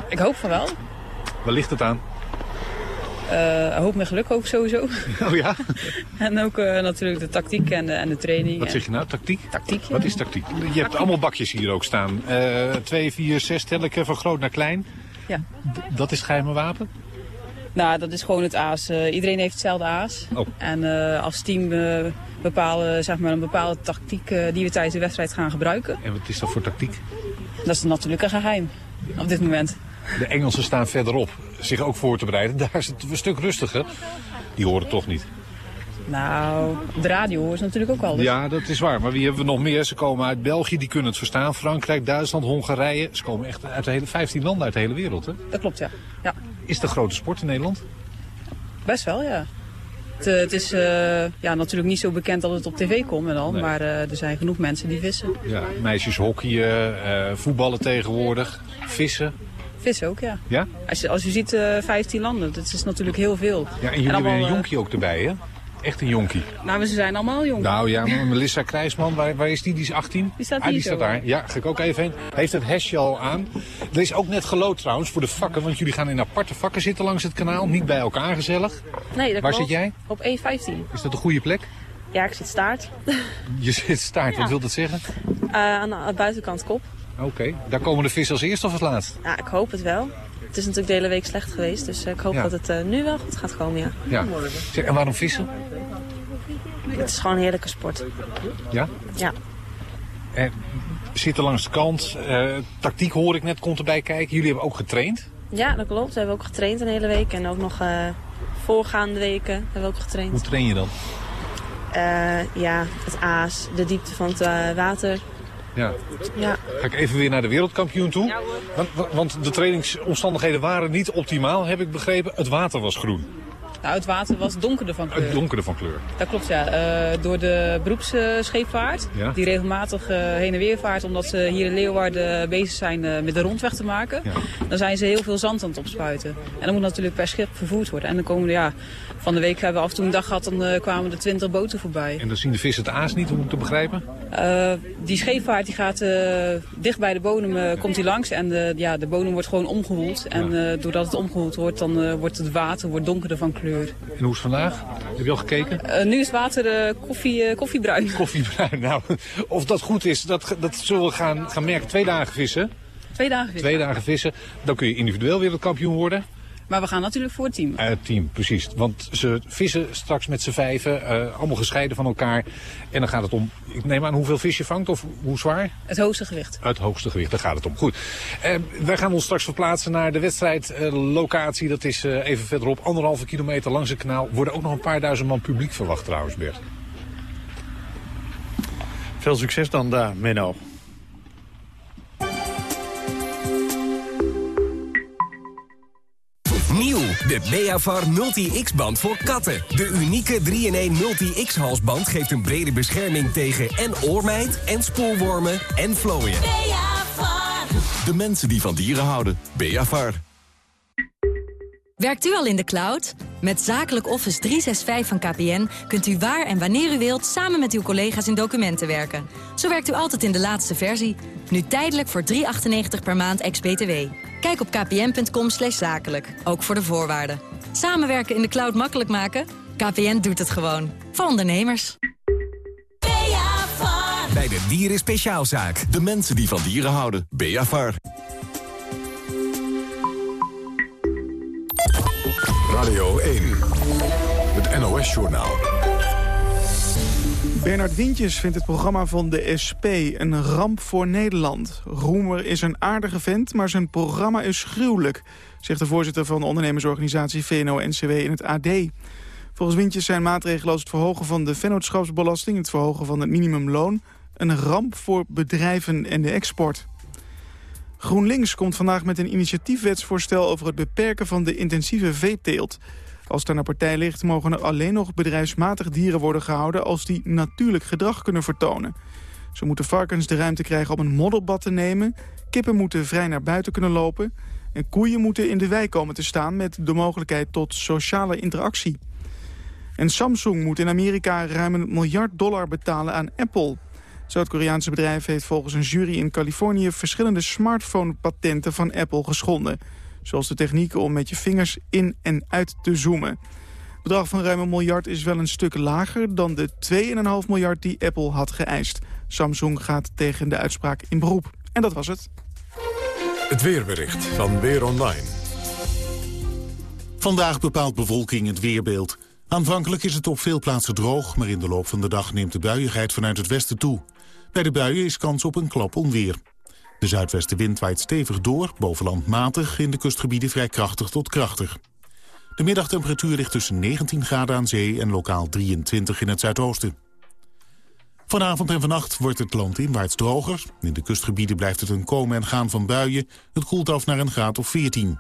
Ik hoop van wel. Waar ligt het aan? Uh, hoop met geluk ook sowieso. Oh ja? en ook uh, natuurlijk de tactiek en de, en de training. Wat zeg je nou, tactiek? Tactiek, ja. Wat is tactiek? Je hebt allemaal bakjes hier ook staan. Uh, twee, vier, zes telken van groot naar klein. Ja. D dat is het geheime wapen? Nou, dat is gewoon het aas. iedereen heeft hetzelfde aas. Oh. En als team bepalen zeg maar, een bepaalde tactiek die we tijdens de wedstrijd gaan gebruiken. En wat is dat voor tactiek? Dat is natuurlijk een geheim op dit moment. De Engelsen staan verderop, zich ook voor te bereiden. Daar is het een stuk rustiger. Die horen toch niet. Nou, de radio hoort natuurlijk ook wel. Dus. Ja, dat is waar. Maar wie hebben we nog meer? Ze komen uit België, die kunnen het verstaan. Frankrijk, Duitsland, Hongarije. Ze komen echt uit de hele 15 landen uit de hele wereld, hè? Dat klopt, ja. ja. Is het een grote sport in Nederland? Best wel, ja. Het, het is uh, ja, natuurlijk niet zo bekend dat het op tv komt en al, nee. maar uh, er zijn genoeg mensen die vissen. Ja, meisjes hockeyen, uh, voetballen tegenwoordig, vissen. Vissen ook, ja. Ja? Als je, als je ziet, uh, 15 landen, dat is natuurlijk heel veel. Ja, en jullie en allemaal, hebben een jonkie ook erbij, hè? Echt een jonkie. Nou, ze zijn allemaal jong. Nou ja, Melissa Krijsman, waar, waar is die? Die is 18. Die staat ah, die staat daar. Ja, ga ik ook even heen. Heeft het hesje al aan. Er is ook net gelood trouwens voor de vakken, want jullie gaan in aparte vakken zitten langs het kanaal. Niet bij elkaar gezellig. Nee, dat Waar klopt. zit jij? Op 1,15. Is dat een goede plek? Ja, ik zit staart. Je zit staart, Ja. wat wil dat zeggen? Uh, aan de buitenkant kop. Oké, daar komen de vissen als eerste of als laatst? Ja, ik hoop het wel. Het is natuurlijk de hele week slecht geweest, dus eh, ik hoop Ja. dat het eh, nu wel goed gaat komen, ja. Ja. Zeg, en waarom vissen? Het is gewoon een heerlijke sport. Ja? Ja. En zitten langs de kant. eh, tactiek hoor ik net, komt erbij kijken. Jullie hebben ook getraind. Ja, dat klopt. We hebben ook getraind een hele week. En ook nog eh, voorgaande weken hebben we ook getraind. Hoe train je dan? Eh, ja, het aas, de diepte van het eh, water. Ja. Ja. Ga ik even weer naar de wereldkampioen toe. Want, want de trainingsomstandigheden waren niet optimaal, heb ik begrepen. Het water was groen. Nou, het water was donkerder van kleur. Het donkerde van kleur. Dat klopt, ja. Eh, door de beroepsscheepvaart, Ja. die regelmatig eh, heen en weer vaart... omdat ze hier in Leeuwarden bezig zijn eh, met de rondweg te maken... dan zijn ze heel veel zand aan het opspuiten. En dat moet natuurlijk per schip vervoerd worden. En dan komen er, ja, van de week hebben we af en toe een dag gehad... dan eh, kwamen er twintig boten voorbij. En dan zien de vissen het aas niet, hoe moet ik te begrijpen? Eh, die scheepvaart die gaat eh, dicht bij de bodem komt die langs en de, ja, de bodem wordt gewoon omgewoeld. En doordat het omgewoeld wordt, dan wordt het water wordt donkerder van kleur. En hoe is het vandaag? Heb je al gekeken? Nu is het water koffie, koffiebruin. Koffiebruin, nou, of dat goed is, dat, dat zullen we gaan, gaan merken. Twee dagen vissen. Twee dagen vissen. Twee dagen vissen. Dan kun je individueel wereldkampioen worden. Maar we gaan natuurlijk voor het team. Eh, Het team, precies. Want ze vissen straks met z'n vijven, eh, allemaal gescheiden van elkaar. En dan gaat het om, ik neem aan hoeveel vis je vangt of hoe zwaar? Het hoogste gewicht. Het hoogste gewicht, daar gaat het om. Goed. Eh, wij gaan ons straks verplaatsen naar de wedstrijdlocatie. dat is eh, even verderop, anderhalve kilometer langs het kanaal. Worden ook nog een paar duizend man publiek verwacht trouwens, Bert. Veel succes dan daar, Menno. De Beavar Multi-X-band voor katten. De unieke 3-in-1 Multi-X-halsband geeft een brede bescherming tegen en oormijt en spoorwormen en vlooien. De mensen die van dieren houden. Beavar. Werkt u al in de cloud? Met Zakelijk Office 365 van KPN kunt u waar en wanneer u wilt... samen met uw collega's in documenten werken. Zo werkt u altijd in de laatste versie. Nu tijdelijk voor 3,98 per maand ex-BTW. Kijk op kpn.com zakelijk, ook voor de voorwaarden. Samenwerken in de cloud makkelijk maken? KPN doet het gewoon. Voor ondernemers. Bij de Dieren Speciaalzaak. De mensen die van dieren houden. Beavar. Radio 1. Het NOS-journaal. Bernard Wintjes vindt het programma van de SP een ramp voor Nederland. Roemer is een aardige vent, maar zijn programma is gruwelijk... zegt de voorzitter van de ondernemersorganisatie VNO-NCW in het AD. Volgens Wintjes zijn maatregelen als het verhogen van de vennootschapsbelasting... het verhogen van het minimumloon... een ramp voor bedrijven en de export. GroenLinks komt vandaag met een initiatiefwetsvoorstel... over het beperken van de intensieve veeteelt. Als het aan partij ligt, mogen er alleen nog bedrijfsmatig dieren worden gehouden... als die natuurlijk gedrag kunnen vertonen. Zo moeten varkens de ruimte krijgen om een modderbad te nemen... kippen moeten vrij naar buiten kunnen lopen... en koeien moeten in de wei komen te staan... met de mogelijkheid tot sociale interactie. En Samsung moet in Amerika ruim een miljard dollar betalen aan Apple. Het Zuid-Koreaanse bedrijf heeft volgens een jury in Californië... verschillende smartphone-patenten van Apple geschonden. Zoals de technieken om met je vingers in en uit te zoomen. Het bedrag van ruim een miljard is wel een stuk lager... dan de 2,5 miljard die Apple had geëist. Samsung gaat tegen de uitspraak in beroep. En dat was het. Het weerbericht van Weer Online. Vandaag bepaalt bewolking het weerbeeld. Aanvankelijk is het op veel plaatsen droog, maar in de loop van de dag neemt de buiigheid vanuit het westen toe. Bij de buien is kans op een klap onweer. De zuidwestenwind waait stevig door, bovenland matig, in de kustgebieden vrij krachtig tot krachtig. De middagtemperatuur ligt tussen 19 graden aan zee en lokaal 23 in het zuidoosten. Vanavond en vannacht wordt het land inwaarts droger. In de kustgebieden blijft het een komen en gaan van buien. Het koelt af naar een graad of 14.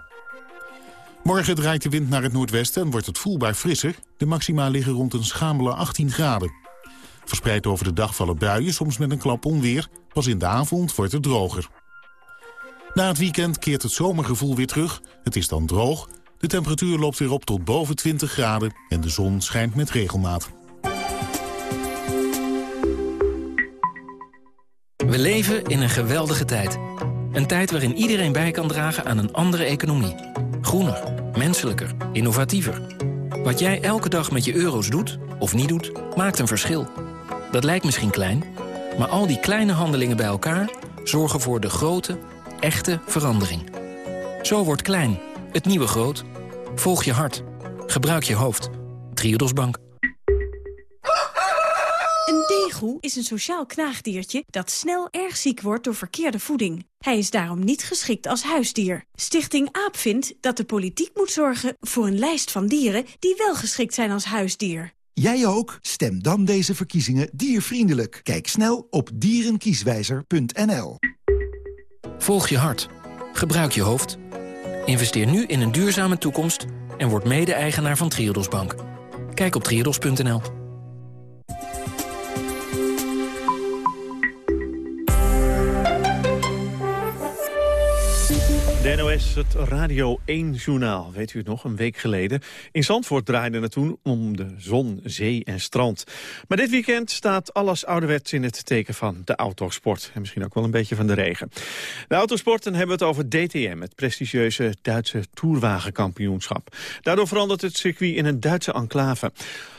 Morgen draait de wind naar het noordwesten en wordt het voelbaar frisser. De maxima liggen rond een schamele 18 graden. Verspreid over de dag vallen buien, soms met een klap onweer. Pas in de avond wordt het droger. Na het weekend keert het zomergevoel weer terug. Het is dan droog. De temperatuur loopt weer op tot boven 20 graden en de zon schijnt met regelmaat. We leven in een geweldige tijd. Een tijd waarin iedereen bij kan dragen aan een andere economie. Groener, menselijker, innovatiever. Wat jij elke dag met je euro's doet, of niet doet, maakt een verschil. Dat lijkt misschien klein, maar al die kleine handelingen bij elkaar... zorgen voor de grote, echte verandering. Zo wordt klein, het nieuwe groot. Volg je hart. Gebruik je hoofd. Triodos Bank. Een deegoe is een sociaal knaagdiertje dat snel erg ziek wordt door verkeerde voeding. Hij is daarom niet geschikt als huisdier. Stichting AAP vindt dat de politiek moet zorgen voor een lijst van dieren die wel geschikt zijn als huisdier. Jij ook? Stem dan deze verkiezingen diervriendelijk. Kijk snel op dierenkieswijzer.nl. Volg je hart. Gebruik je hoofd. Investeer nu in een duurzame toekomst en word mede-eigenaar van Triodos Bank. Kijk op triodos.nl. De NOS, het Radio 1-journaal. Weet u het nog, een week geleden. In Zandvoort draaide het toen om de zon, zee en strand. Maar dit weekend staat alles ouderwets in het teken van de autosport. En misschien ook wel een beetje van de regen. De autosport, dan hebben we het over DTM... het prestigieuze Duitse toerwagenkampioenschap. Daardoor verandert het circuit in een Duitse enclave.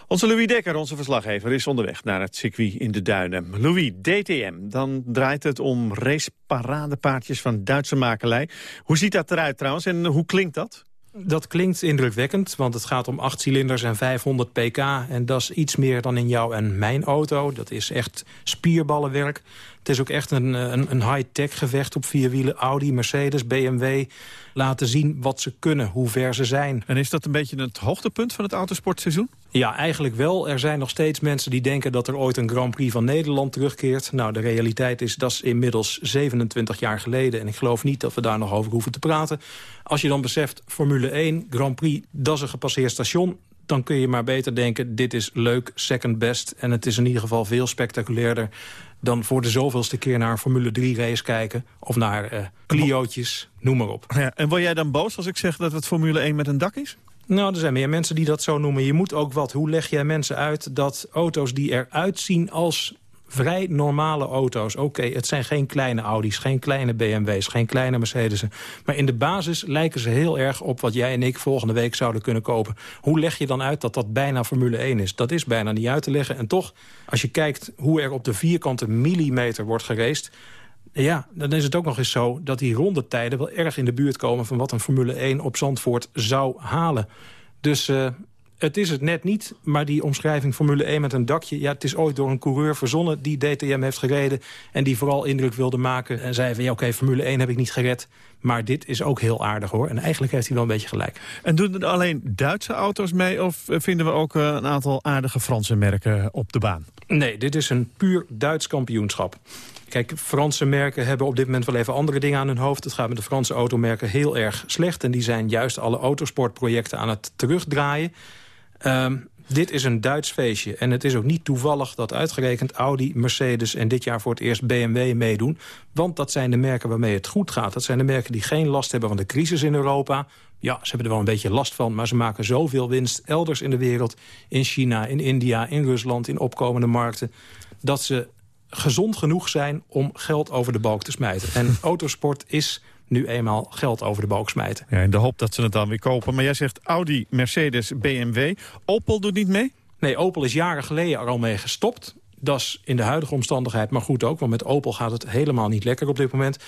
Onze Louis Dekker, onze verslaggever, is onderweg naar het circuit in de Duinen. Louis, DTM, dan draait het om raceparadepaardjes van Duitse makelij. Hoe ziet dat eruit trouwens en hoe klinkt dat? Dat klinkt indrukwekkend, want het gaat om 8 cilinders en 500 pk. En dat is iets meer dan in jouw en mijn auto. Dat is echt spierballenwerk. Het is ook echt een, een, een high-tech gevecht op vier wielen. Audi, Mercedes, BMW laten zien wat ze kunnen, hoe ver ze zijn. En is dat een beetje het hoogtepunt van het autosportseizoen? Ja, eigenlijk wel. Er zijn nog steeds mensen die denken dat er ooit een Grand Prix van Nederland terugkeert. Nou, de realiteit is dat is inmiddels 27 jaar geleden. En ik geloof niet dat we daar nog over hoeven te praten. Als je dan beseft, Formule 1, Grand Prix, dat is een gepasseerd station dan kun je maar beter denken, dit is leuk, second best. En het is in ieder geval veel spectaculairder dan voor de zoveelste keer naar een Formule 3 race kijken. Of naar uh, Clio'tjes, noem maar op. Ja, en word jij dan boos als ik zeg dat het Formule 1 met een dak is? Nou, er zijn meer mensen die dat zo noemen. Je moet ook wat. Hoe leg jij mensen uit dat auto's die eruit zien als vrij normale auto's. Oké, het zijn geen kleine Audi's, geen kleine BMW's, geen kleine Mercedes'en. Maar in de basis lijken ze heel erg op wat jij en ik volgende week zouden kunnen kopen. Hoe leg je dan uit dat dat bijna Formule 1 is? Dat is bijna niet uit te leggen. En toch, als je kijkt hoe er op de vierkante millimeter wordt geraced... Ja, dan is het ook nog eens zo dat die rondetijden wel erg in de buurt komen... van wat een Formule 1 op Zandvoort zou halen. Dus uh, het is het net niet, maar die omschrijving Formule 1 met een dakje... ja, het is ooit door een coureur verzonnen die DTM heeft gereden... en die vooral indruk wilde maken en zei van... ja, oké, Formule 1 heb ik niet gered, maar dit is ook heel aardig, hoor. En eigenlijk heeft hij wel een beetje gelijk. En doen er alleen Duitse auto's mee... of vinden we ook eh, een aantal aardige Franse merken op de baan? Nee, dit is een puur Duits kampioenschap. Kijk, Franse merken hebben op dit moment wel even andere dingen aan hun hoofd. Het gaat met de Franse automerken heel erg slecht. En die zijn juist alle autosportprojecten aan het terugdraaien. Um, dit is een Duits feestje. En het is ook niet toevallig dat uitgerekend Audi, Mercedes... en dit jaar voor het eerst BMW meedoen. Want dat zijn de merken waarmee het goed gaat. Dat zijn de merken die geen last hebben van de crisis in Europa. Ja, ze hebben er wel een beetje last van, maar ze maken zoveel winst elders in de wereld. In China, in India, in Rusland, in opkomende markten. Dat ze gezond genoeg zijn om geld over de balk te smijten. En autosport is nu eenmaal geld over de balk smijten. Ja, in de hoop dat ze het dan weer kopen. Maar jij zegt Audi, Mercedes, BMW. Opel doet niet mee? Nee, Opel is jaren geleden er al mee gestopt. Dat is in de huidige omstandigheid, maar goed ook... want met Opel gaat het helemaal niet lekker op dit moment.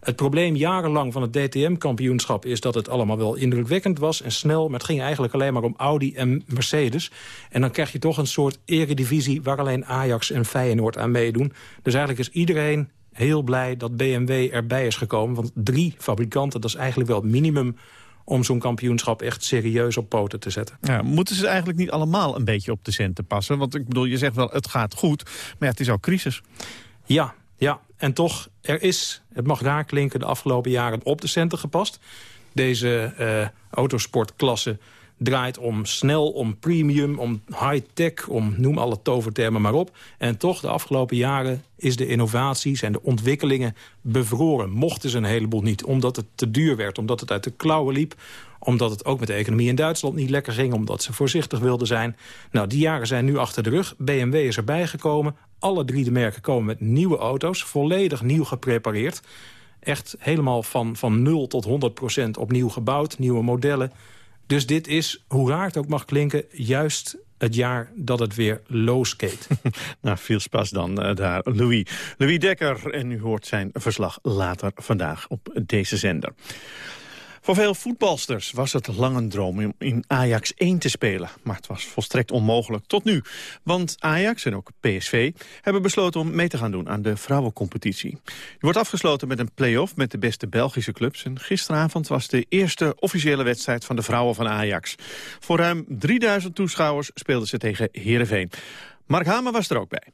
Het probleem jarenlang van het DTM-kampioenschap is dat het allemaal wel indrukwekkend was en snel. Maar het ging eigenlijk alleen maar om Audi en Mercedes. En dan krijg je toch een soort eredivisie waar alleen Ajax en Feyenoord aan meedoen. Dus eigenlijk is iedereen heel blij dat BMW erbij is gekomen. Want drie fabrikanten, dat is eigenlijk wel het minimum om zo'n kampioenschap echt serieus op poten te zetten. Ja, moeten ze eigenlijk niet allemaal een beetje op de centen passen? Want ik bedoel, je zegt wel, het gaat goed, maar ja, het is ook crisis. Ja, ja, en toch, er is, het mag raar klinken, de afgelopen jaren op de centen gepast. Deze uh, autosportklasse draait om snel, om premium, om high-tech, om noem alle tovertermen maar op. En toch, de afgelopen jaren is de innovaties en de ontwikkelingen bevroren. Mochten ze een heleboel niet, omdat het te duur werd, omdat het uit de klauwen liep omdat het ook met de economie in Duitsland niet lekker ging... omdat ze voorzichtig wilden zijn. Nou, die jaren zijn nu achter de rug. BMW is erbij gekomen. Alle drie de merken komen met nieuwe auto's. Volledig nieuw geprepareerd. Echt helemaal van, van 0 tot 100 procent opnieuw gebouwd. Nieuwe modellen. Dus dit is, hoe raar het ook mag klinken... juist het jaar dat het weer loskeet. nou, veel spas dan uh, daar, Louis. Louis Dekker, en u hoort zijn verslag later vandaag op deze zender. Voor veel voetbalsters was het lang een droom om in Ajax 1 te spelen. Maar het was volstrekt onmogelijk tot nu. Want Ajax en ook PSV hebben besloten om mee te gaan doen aan de vrouwencompetitie. Die wordt afgesloten met een play-off met de beste Belgische clubs. En gisteravond was de eerste officiële wedstrijd van de vrouwen van Ajax. Voor ruim 3000 toeschouwers speelden ze tegen Heerenveen. Mark Hamer was er ook bij.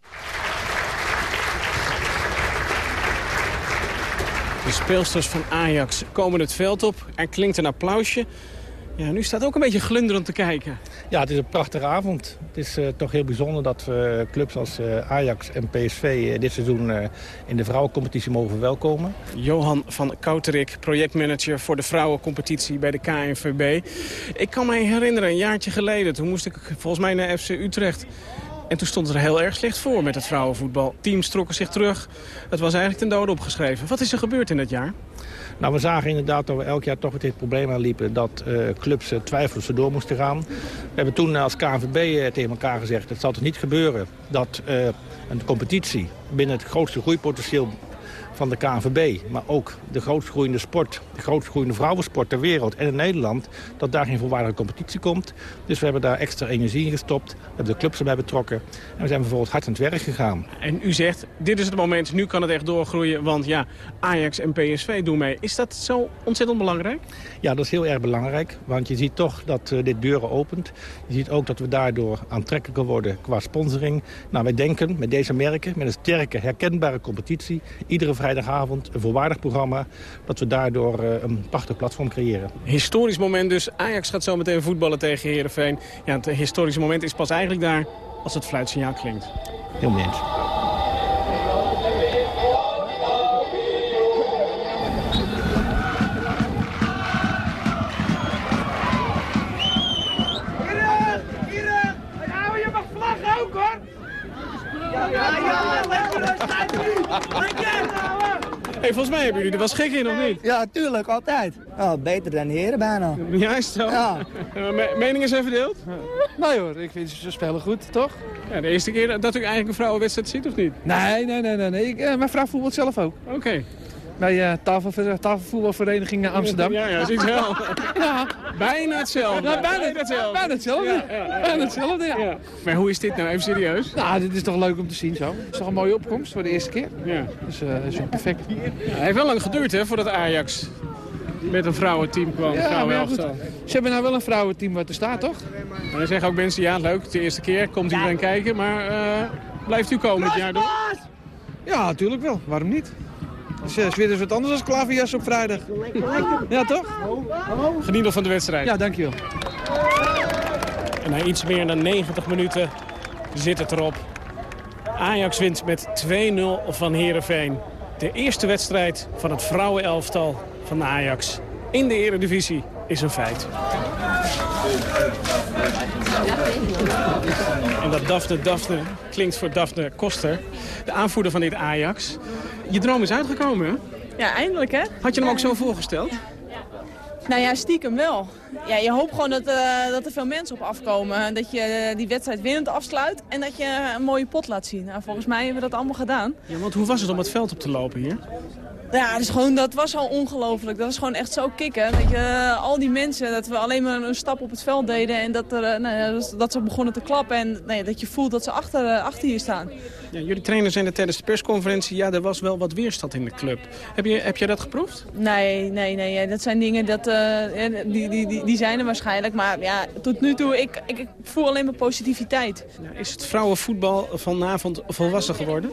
De speelsters van Ajax komen het veld op. Er klinkt een applausje. Ja, nu staat ook een beetje glunderend te kijken. Ja, het is een prachtige avond. Het is uh, toch heel bijzonder dat we clubs als uh, Ajax en PSV uh, dit seizoen in de vrouwencompetitie mogen verwelkomen. Johan van Kouterik, projectmanager voor de vrouwencompetitie bij de KNVB. Ik kan me herinneren, een jaartje geleden, toen moest ik volgens mij naar FC Utrecht. En toen stond het er heel erg slecht voor met het vrouwenvoetbal. Teams trokken zich terug. Het was eigenlijk ten dode opgeschreven. Wat is er gebeurd in dat jaar? Nou, we zagen inderdaad dat we elk jaar toch met dit probleem aanliepen... dat uh, clubs uh, of ze door moesten gaan. We hebben toen als KNVB tegen elkaar gezegd... het zal toch niet gebeuren dat een competitie binnen het grootste groeipotentieel van de KNVB. Maar ook de grootst groeiende sport, de grootst groeiende vrouwensport ter wereld en in Nederland. Dat daar geen volwaardige competitie komt. Dus we hebben daar extra energie in gestopt. We hebben de clubs erbij betrokken. En we zijn vervolgens hard aan het werk gegaan. En u zegt, dit is het moment, nu kan het echt doorgroeien. Want ja, Ajax en PSV doen mee. Is dat zo ontzettend belangrijk? Ja, dat is heel erg belangrijk. Want je ziet toch dat uh, dit deuren opent. Je ziet ook dat we daardoor aantrekkelijker worden qua sponsoring. Nou, wij denken met deze merken, met een sterke, herkenbare competitie... iedere vrijdagavond een volwaardig programma... dat we daardoor uh, een prachtig platform creëren. Historisch moment dus. Ajax gaat zo meteen voetballen tegen Heerenveen. Ja, het historische moment is pas eigenlijk daar als het fluitsignaal klinkt. Heel mens. Ja, ja, Hey, volgens mij hebben jullie er wel schik in, of niet? Ja, tuurlijk, altijd. Oh, beter dan heren bijna. Juist zo? Ja. Eh, Meningen zijn verdeeld? Nou, hoor, ik vind ze spelen goed, toch? Ja, de eerste keer dat ik eigenlijk een vrouwenwedstrijd zie, of niet? Nee, nee, nee. nee, nee. Ik, eh, mijn vrouw voetbalt zelf ook. Oké. Bij eh tafel, tafelvoetbalvereniging Amsterdam. Ja, ja, zoiets wel. ja. Bijna hetzelfde. Ja, bijna hetzelfde. Bijna hetzelfde. Ja, ja, ja. Bijna hetzelfde, ja. Maar hoe is dit nou, even serieus? Nou, dit is toch leuk om te zien zo. Het is toch een mooie opkomst voor de eerste keer. Ja. Dus eh, dat is wel perfect. Ja, het heeft wel lang geduurd, hè, voordat Ajax met een vrouwenteam kwam. Ja, maar ja, goed. vrouwenelftal. Ze hebben nou wel een vrouwenteam wat er staat, toch? En dan zeggen ook mensen, ja, leuk, de eerste keer komt iedereen kijken, maar eh, blijft u komend jaar doen? Ja, natuurlijk wel. Waarom niet? Is, eh, is weer eens wat anders dan klaverjas op vrijdag. Ja, toch? Geniet nog van de wedstrijd. Ja, dankjewel. En na iets meer dan 90 minuten zit het erop. Ajax wint met 2-0 van Heerenveen. De eerste wedstrijd van het vrouwenelftal van de Ajax in de eredivisie is een feit. En dat Daphne Daphne klinkt voor Daphne Koster, de aanvoerder van dit Ajax. Je droom is uitgekomen, hè? Ja, eindelijk hè. Had je hem ook zo voorgesteld? Nou ja, stiekem wel. Ja, je hoopt gewoon dat, eh, dat er veel mensen op afkomen. Dat je eh, die wedstrijd winnend afsluit en dat je een mooie pot laat zien. Nou, volgens mij hebben we dat allemaal gedaan. Ja, want hoe was het om het veld op te lopen hier? Ja, dus gewoon, dat was al ongelooflijk. Dat was gewoon echt zo kicken. Dat je al die mensen, dat we alleen maar een stap op het veld deden. En dat, er, eh, nou dat- ze begonnen te klappen. En nou ja, dat je voelt dat ze achter, eh, achter je staan. Ja, jullie trainers zijn er tijdens de persconferentie. Ja, er was wel wat weerstand in de club. Heb je, heb je dat geproefd? Nee, nee, nee. Dat zijn dingen, dat, eh, die, die, die, die zijn er waarschijnlijk. Maar ja, tot nu toe, ik, ik, ik voel alleen maar positiviteit. Is het vrouwenvoetbal vanavond volwassen geworden?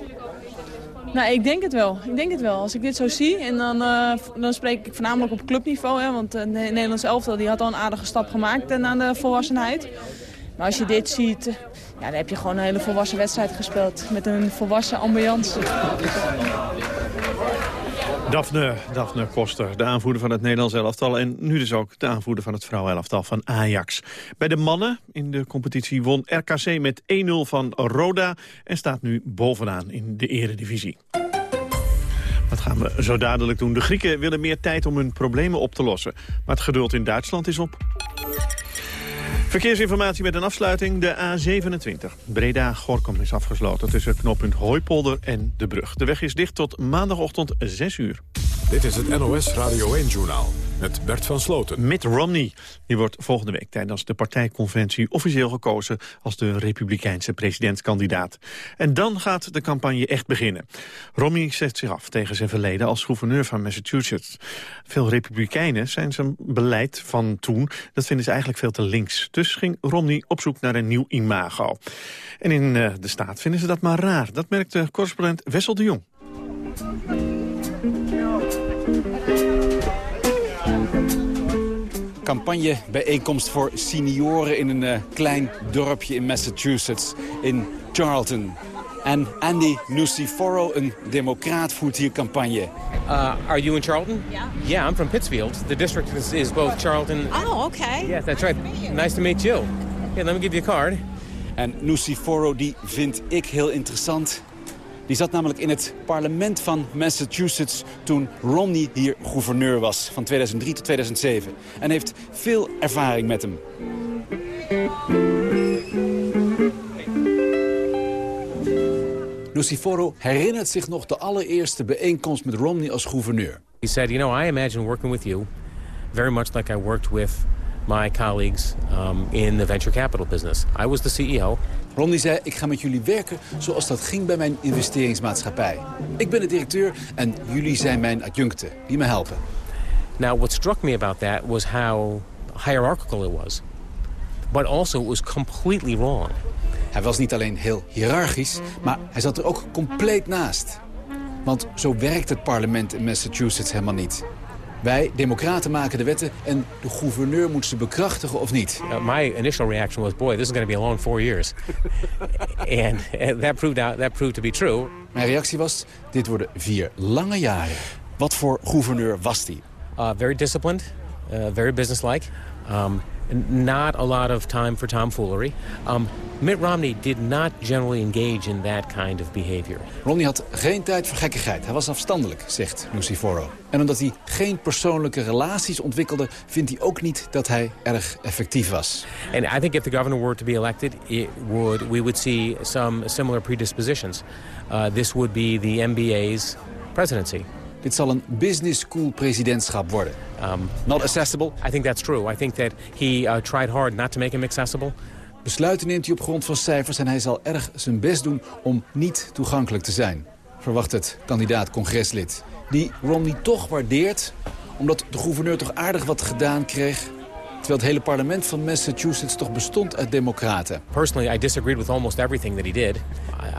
Nou, ik denk het wel. Ik denk het wel. Als ik dit zo zie, en dan, eh, dan spreek ik voornamelijk op clubniveau. Hè, want eh, de Nederlandse elftal die had al een aardige stap gemaakt en aan de volwassenheid. Maar als je dit ziet, eh, ja, dan heb je gewoon een hele volwassen wedstrijd gespeeld. Met een volwassen ambiance. Daphne, Daphne Koster, de aanvoerder van het Nederlands elftal... en nu dus ook de aanvoerder van het vrouwenelftal van Ajax. Bij de mannen in de competitie won RKC met 1-0 van Roda... en staat nu bovenaan in de eredivisie. Dat gaan we zo dadelijk doen. De Grieken willen meer tijd om hun problemen op te lossen. Maar het geduld in Duitsland is op. Verkeersinformatie met een afsluiting. De A27. Breda-Gorkum is afgesloten tussen knooppunt Hooipolder en de brug. De weg is dicht tot maandagochtend 6 uur. Dit is het NOS Radio 1-journaal met Bert van Sloten. Mitt Romney die wordt volgende week tijdens de partijconventie officieel gekozen als de republikeinse presidentskandidaat. En dan gaat de campagne echt beginnen. Romney zet zich af tegen zijn verleden als gouverneur van Massachusetts. Veel republikeinen zijn zijn beleid van toen, dat vinden ze eigenlijk veel te links. Dus ging Romney op zoek naar een nieuw imago. En in eh, de staat vinden ze dat maar raar. Dat merkte correspondent Wessel de Jong. Campagnebijeenkomst voor senioren in een eh, klein dorpje in Massachusetts, in Charlton. En Andy Nuciforo, een democraat, voert hier campagne. Uh, are you in Charlton? Yeah. Yeah, I'm from Pittsfield. The district is, is both Charlton. Oh, okay. Yes, that's right. Nice to meet you. Yeah, let me give you a card. En Nuciforo, die vind ik heel interessant. Die zat namelijk in het parlement van Massachusetts toen Romney hier gouverneur was, van 2003 tot 2007. En heeft veel ervaring met hem. Luciforo herinnert zich nog de allereerste bijeenkomst met Romney als gouverneur. He said, you know, I imagine working with you very much like I worked with my colleagues um, in the venture capital business. I was the CEO. Romney zei, ik ga met jullie werken zoals dat ging bij mijn investeringsmaatschappij. Ik ben de directeur en jullie zijn mijn adjuncten die me helpen. Now, what struck me about that was how hierarchical it was. But also it was completely wrong. Hij was niet alleen heel hiërarchisch, maar hij zat er ook compleet naast. Want zo werkt het parlement in Massachusetts helemaal niet. Wij, democraten, maken de wetten en de gouverneur moet ze bekrachtigen of niet. Uh, my initial reaction was, boy, this is going to be a long four years. and that, proved out, that proved to be true. Mijn reactie was, dit worden vier lange jaren. Wat voor gouverneur was hij? Uh, very disciplined, uh, very businesslike. Um, not a lot of time for tomfoolery. Um, Mitt Romney did not generally engage in that kind of behavior. Romney had geen tijd voor gekkigheid. Hij was afstandelijk, zegt Luciforo. En omdat hij geen persoonlijke relaties ontwikkelde... vindt hij ook niet dat hij erg effectief was. And I think if the governor were to be elected, it would, we would see some similar predispositions. Uh, this would be the MBA's presidency. Dit zal een business school presidentschap worden. Um, not accessible. I think that's true. I think that he uh, tried hard not to make him accessible. Besluiten neemt hij op grond van cijfers en hij zal erg zijn best doen om niet toegankelijk te zijn. Verwacht het kandidaat-congreslid. Die Romney toch waardeert, omdat de gouverneur toch aardig wat gedaan kreeg terwijl het hele parlement van Massachusetts toch bestond uit democraten. Personally, I disagreed with almost everything that he did.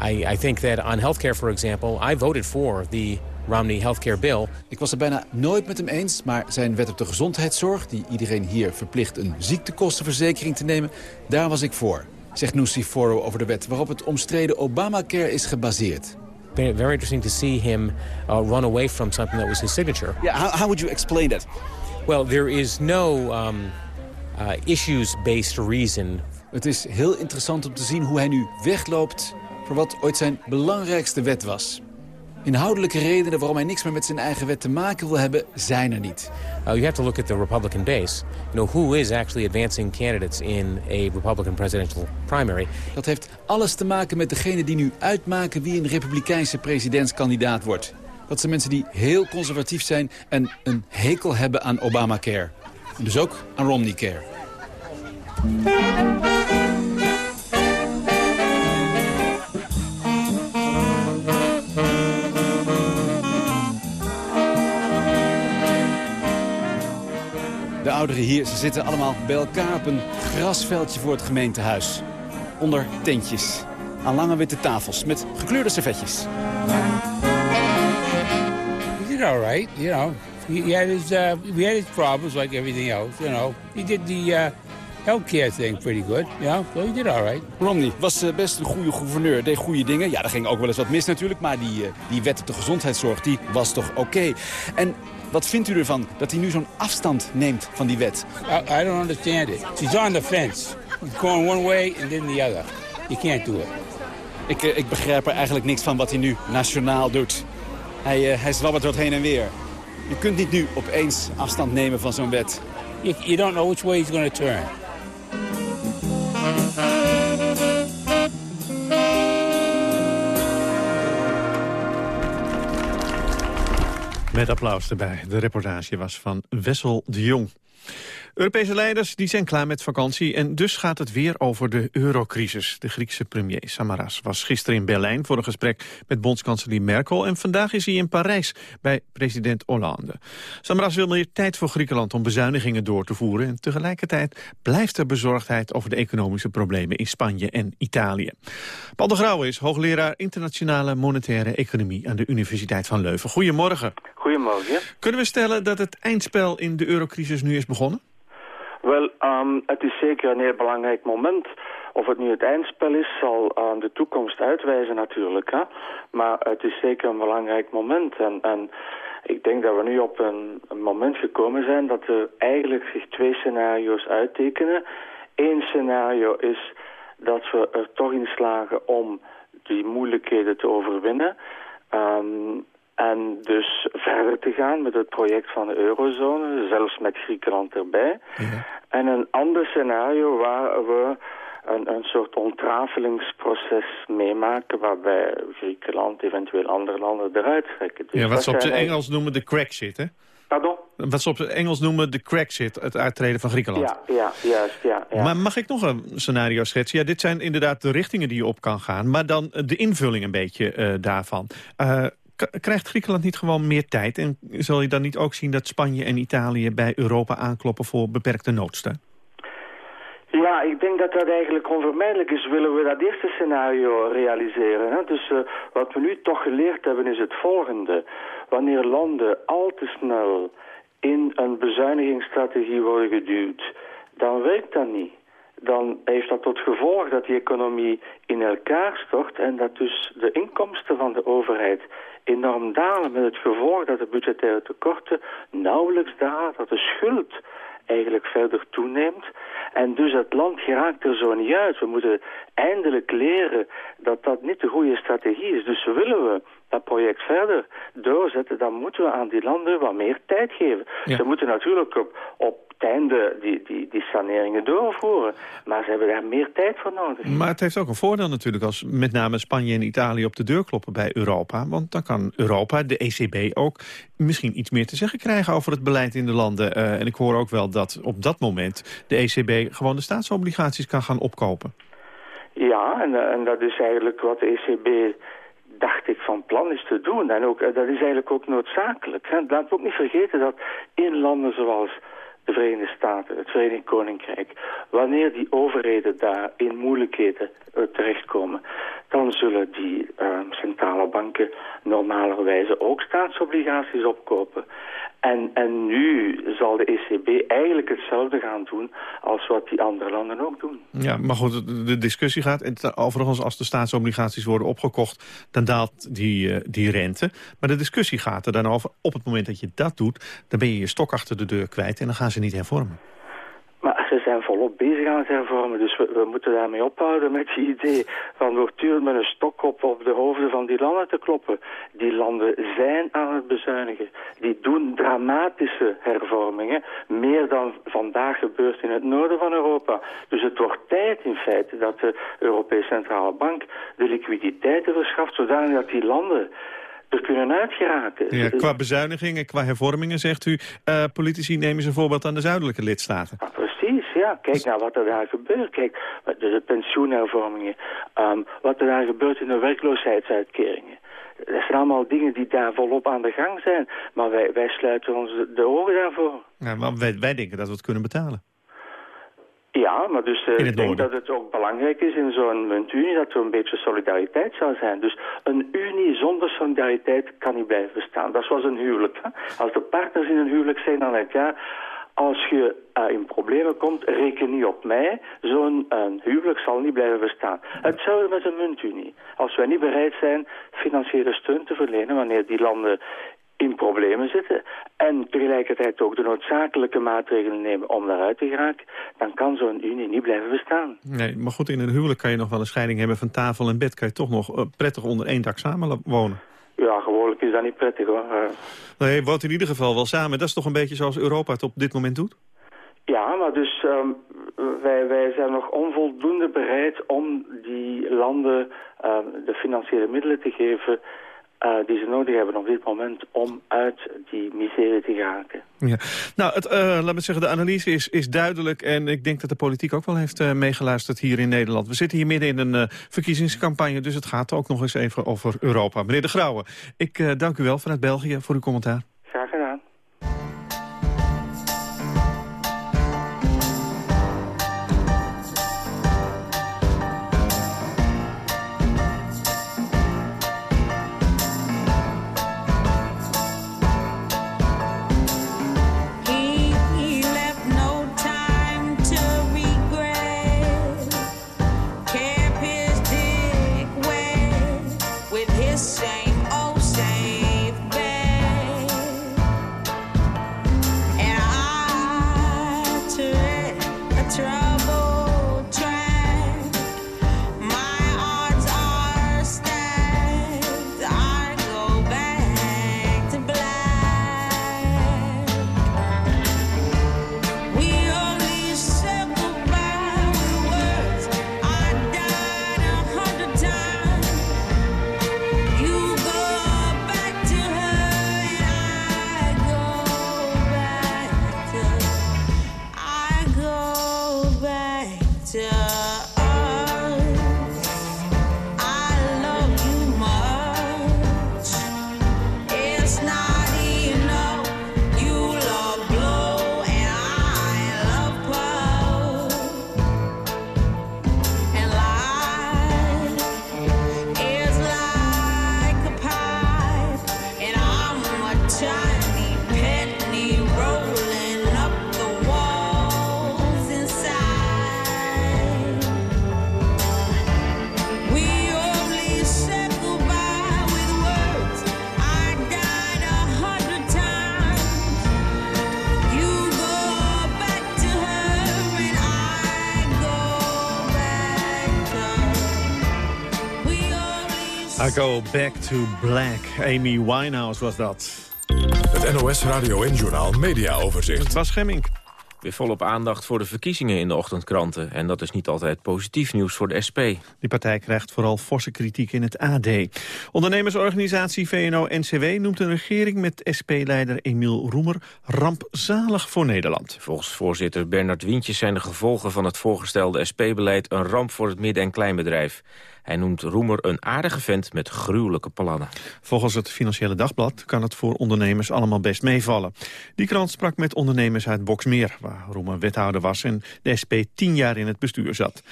I, I think that on healthcare, for example, I voted for the Romney Healthcare Bill. Ik was het bijna nooit met hem eens, maar zijn wet op de gezondheidszorg... die iedereen hier verplicht een ziektekostenverzekering te nemen... daar was ik voor, zegt Foro over de wet... waarop het omstreden Obamacare is gebaseerd. Very interesting to see him uh, run away from something that was his signature. Yeah, how, how would you explain that? Well, there is no um, uh, issues-based reason. Het is heel interessant om te zien hoe hij nu wegloopt... voor wat ooit zijn belangrijkste wet was. Inhoudelijke redenen waarom hij niks meer met zijn eigen wet te maken wil hebben, zijn er niet. Uh, you have to look at the Republican base. You know, who is actually advancing candidates in a Republican presidential primary? Dat heeft alles te maken met degene die nu uitmaken wie een republikeinse presidentskandidaat wordt. Dat zijn mensen die heel conservatief zijn en een hekel hebben aan Obamacare. En dus ook aan Romneycare. Ouderen hier, ze zitten allemaal bij elkaar op een grasveldje voor het gemeentehuis. Onder tentjes. Aan lange witte tafels met gekleurde servetjes. Did all right, you know. He, had his, uh, we had his problems like everything else, you know. He did the uh, healthcare thing pretty good, you know. So he did all right. Romney was uh, best een goede gouverneur, deed goede dingen. Ja, er ging ook wel eens wat mis natuurlijk, maar die, uh, die wet op de gezondheidszorg, die was toch oké. En wat vindt u ervan dat hij nu zo'n afstand neemt van die wet? I, I don't understand it. He's on the fence. Going one way and then the other. You can't do it. Ik, ik begrijp er eigenlijk niks van wat hij nu nationaal doet. Hij, uh, hij zwabbert wat heen en weer. Je kunt niet nu opeens afstand nemen van zo'n wet. You, you don't know which way he's going to turn. Met applaus erbij. De reportage was van Wessel de Jong. Europese leiders die zijn klaar met vakantie en dus gaat het weer over de eurocrisis. De Griekse premier Samaras was gisteren in Berlijn voor een gesprek met bondskanselier Merkel en vandaag is hij in Parijs bij president Hollande. Samaras wil meer tijd voor Griekenland om bezuinigingen door te voeren en tegelijkertijd blijft er bezorgdheid over de economische problemen in Spanje en Italië. Paul de Grauwe is hoogleraar internationale monetaire economie aan de Universiteit van Leuven. Goedemorgen. Goedemorgen. Kunnen we stellen dat het eindspel in de eurocrisis nu is begonnen? Wel, um, het is zeker een heel belangrijk moment. Of het nu het eindspel is, zal uh, de toekomst uitwijzen natuurlijk. Hè? Maar het is zeker een belangrijk moment. En, en ik denk dat we nu op een, moment gekomen zijn dat er eigenlijk zich twee scenario's uittekenen. Eén scenario is dat we er toch in slagen om die moeilijkheden te overwinnen. Um, en dus verder te gaan met het project van de eurozone, zelfs met Griekenland erbij. Ja. En een ander scenario waar we een, een soort ontrafelingsproces meemaken... waarbij Griekenland eventueel andere landen eruit trekken. Dus ja, wat ze op zijn Engels noemen de crackshit, hè? Pardon? Wat ze op het Engels noemen de crackshit, het uittreden van Griekenland. Ja, ja juist, ja, ja. Maar mag ik nog een scenario schetsen? Ja, dit zijn inderdaad de richtingen die je op kan gaan... maar dan de invulling een beetje uh, daarvan. Uh, krijgt Griekenland niet gewoon meer tijd? En zal je dan niet ook zien dat Spanje en Italië bij Europa aankloppen voor beperkte noodsteun? Ja, ik denk dat dat eigenlijk onvermijdelijk is. Willen we dat eerste scenario realiseren? Hè? Dus uh, wat we nu toch geleerd hebben is het volgende. Wanneer landen al te snel in een bezuinigingsstrategie worden geduwd, dan werkt dat niet. Dan heeft dat tot gevolg dat die economie in elkaar stort en dat dus de inkomsten van de overheid enorm dalen met het gevolg dat de budgettaire tekorten nauwelijks dalen, dat de schuld eigenlijk verder toeneemt. En dus het land geraakt er zo niet uit. We moeten eindelijk leren dat dat niet de goede strategie is. Dus willen we dat project verder doorzetten, dan moeten we aan die landen wat meer tijd geven. Ze moeten natuurlijk op, op einde die, die, die saneringen doorvoeren. Maar ze hebben daar meer tijd voor nodig. Maar het heeft ook een voordeel natuurlijk als met name Spanje en Italië op de deur kloppen bij Europa. Want dan kan Europa, de ECB ook, misschien iets meer te zeggen krijgen over het beleid in de landen. Uh, en ik hoor ook wel dat op dat moment de ECB gewoon de staatsobligaties kan gaan opkopen. Ja, en, en dat is eigenlijk wat de ECB dacht ik van plan is te doen. En ook, dat is eigenlijk ook noodzakelijk. We ook niet vergeten dat in landen zoals de Verenigde Staten, het Verenigd Koninkrijk, wanneer die overheden daar in moeilijkheden uh, terechtkomen, dan zullen die uh, centrale banken normalerwijze ook staatsobligaties opkopen. En, en nu zal de ECB eigenlijk hetzelfde gaan doen als wat die andere landen ook doen. Ja, maar goed, de discussie gaat, en overigens als de staatsobligaties worden opgekocht, dan daalt die, uh, die rente. Maar de discussie gaat er dan over, op het moment dat je dat doet, dan ben je je stok achter de deur kwijt en dan gaan ze niet hervormen. Maar ze zijn volop bezig aan het hervormen, dus we, we moeten daarmee ophouden met die idee van voortdurend met een stok op, op de hoofden van die landen te kloppen. Die landen zijn aan het bezuinigen. Die doen dramatische hervormingen, meer dan vandaag gebeurt in het noorden van Europa. Dus het wordt tijd in feite dat de Europese Centrale Bank de liquiditeiten verschaft, zodanig dat die landen er kunnen uitgeraken. Ja, qua bezuinigingen, qua hervormingen zegt u... Uh, politici nemen ze een voorbeeld aan de zuidelijke lidstaten. Ja, precies, ja. Kijk naar wat er daar gebeurt. Kijk, dus de pensioenhervormingen. Um, wat er daar gebeurt in de werkloosheidsuitkeringen. Dat zijn allemaal dingen die daar volop aan de gang zijn. Maar wij, wij sluiten ons de ogen daarvoor. Ja, maar wij, wij denken dat we het kunnen betalen. Ja, maar dus uh, ik denk dat het ook belangrijk is in zo'n muntunie dat er een beetje solidariteit zou zijn. Dus een unie zonder solidariteit kan niet blijven bestaan. Dat is zoals een huwelijk. Hè? Als de partners in een huwelijk zijn aan elkaar, als je uh, in problemen komt, reken niet op mij. Zo'n uh, huwelijk zal niet blijven bestaan. Hetzelfde met een muntunie. Als wij niet bereid zijn financiële steun te verlenen wanneer die landen in problemen zitten en tegelijkertijd ook de noodzakelijke maatregelen nemen om daaruit te geraken, dan kan zo'n unie niet blijven bestaan. Nee, maar goed, in een huwelijk kan je nog wel een scheiding hebben van tafel en bed. Kan je toch nog uh, prettig onder één dak samen wonen? Ja, gewoonlijk is dat niet prettig hoor. Uh... Nee, je woont in ieder geval wel samen. Dat is toch een beetje zoals Europa het op dit moment doet? Ja, maar dus um, wij, wij zijn nog onvoldoende bereid om die landen uh, de financiële middelen te geven uh, die ze nodig hebben op dit moment om uit die miserie te geraken. Ja. Nou, het, uh, laat me zeggen, de analyse is, is duidelijk en ik denk dat de politiek ook wel heeft uh, meegeluisterd hier in Nederland. We zitten hier midden in een verkiezingscampagne, dus het gaat ook nog eens even over Europa. Meneer De Grauwe, ik dank u wel vanuit België voor uw commentaar. I go back to black. Amy Winehouse was dat. Het NOS Radio en Journal Media Overzicht. Het was Gemming. Weer volop aandacht voor de verkiezingen in de ochtendkranten. En dat is niet altijd positief nieuws voor de SP. Die partij krijgt vooral forse kritiek in het AD. Ondernemersorganisatie VNO-NCW noemt een regering met SP-leider Emiel Roemer rampzalig voor Nederland. Volgens voorzitter Bernard Wientjes zijn de gevolgen van het voorgestelde SP-beleid een ramp voor het midden- en kleinbedrijf. Hij noemt Roemer een aardige vent met gruwelijke plannen. Volgens het Financiële Dagblad kan het voor ondernemers allemaal best meevallen. Die krant sprak met ondernemers uit Boksmeer, waar Roemer wethouder was en de SP tien jaar in het bestuur zat.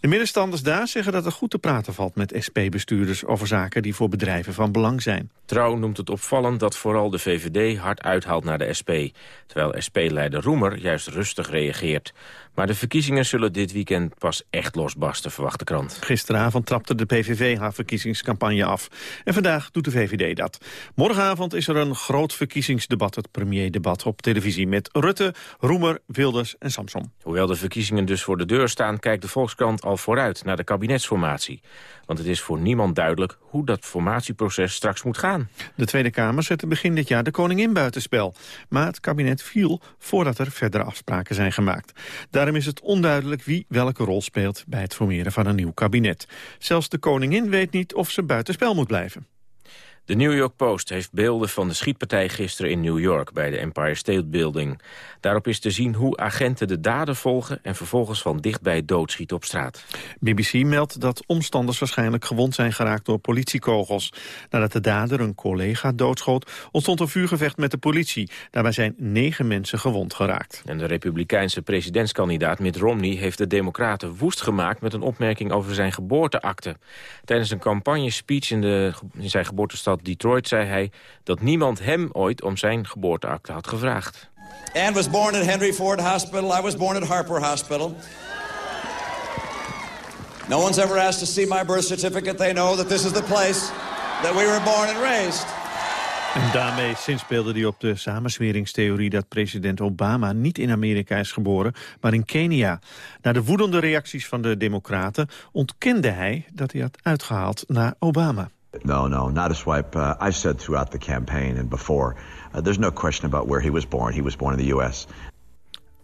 De middenstanders daar zeggen dat er goed te praten valt met SP-bestuurders over zaken die voor bedrijven van belang zijn. Trouw noemt het opvallend dat vooral de VVD hard uithaalt naar de SP, terwijl SP-leider Roemer juist rustig reageert. Maar de verkiezingen zullen dit weekend pas echt losbarsten, verwacht de krant. Gisteravond trapte de PVV haar verkiezingscampagne af. En vandaag doet de VVD dat. Morgenavond is er een groot verkiezingsdebat, het premierdebat op televisie... met Rutte, Roemer, Wilders en Samson. Hoewel de verkiezingen dus voor de deur staan... kijkt de Volkskrant al vooruit naar de kabinetsformatie. Want het is voor niemand duidelijk hoe dat formatieproces straks moet gaan. De Tweede Kamer zette begin dit jaar de koningin buitenspel. Maar het kabinet viel voordat er verdere afspraken zijn gemaakt. Daarom is het onduidelijk wie welke rol speelt bij het formeren van een nieuw kabinet. Zelfs de koningin weet niet of ze buitenspel moet blijven. De New York Post heeft beelden van de schietpartij gisteren in New York bij de Empire State Building. Daarop is te zien hoe agenten de daden volgen en vervolgens van dichtbij doodschieten op straat. BBC meldt dat omstanders waarschijnlijk gewond zijn geraakt door politiekogels. Nadat de dader een collega doodschoot, ontstond een vuurgevecht met de politie. Daarbij zijn negen mensen gewond geraakt. En de republikeinse presidentskandidaat Mitt Romney heeft de democraten woest gemaakt met een opmerking over zijn geboorteakte. Tijdens een campagnespeech in, de, in zijn geboortestad Detroit zei hij dat niemand hem ooit om zijn geboorteakte had gevraagd. Anne was born at Henry Ford Hospital. I was born at Harper Hospital. No one's ever asked to see my birth certificate. They know that this is the place that we were born and raised. En daarmee zinspeelde hij op de samensweringstheorie dat president Obama niet in Amerika is geboren, maar in Kenia. Na de woedende reacties van de democraten ontkende hij dat hij had uitgehaald naar Obama. No, no, not a swipe. Uh, I've said throughout the campaign and before, uh, there's no question about where he was born. He was born in the U.S.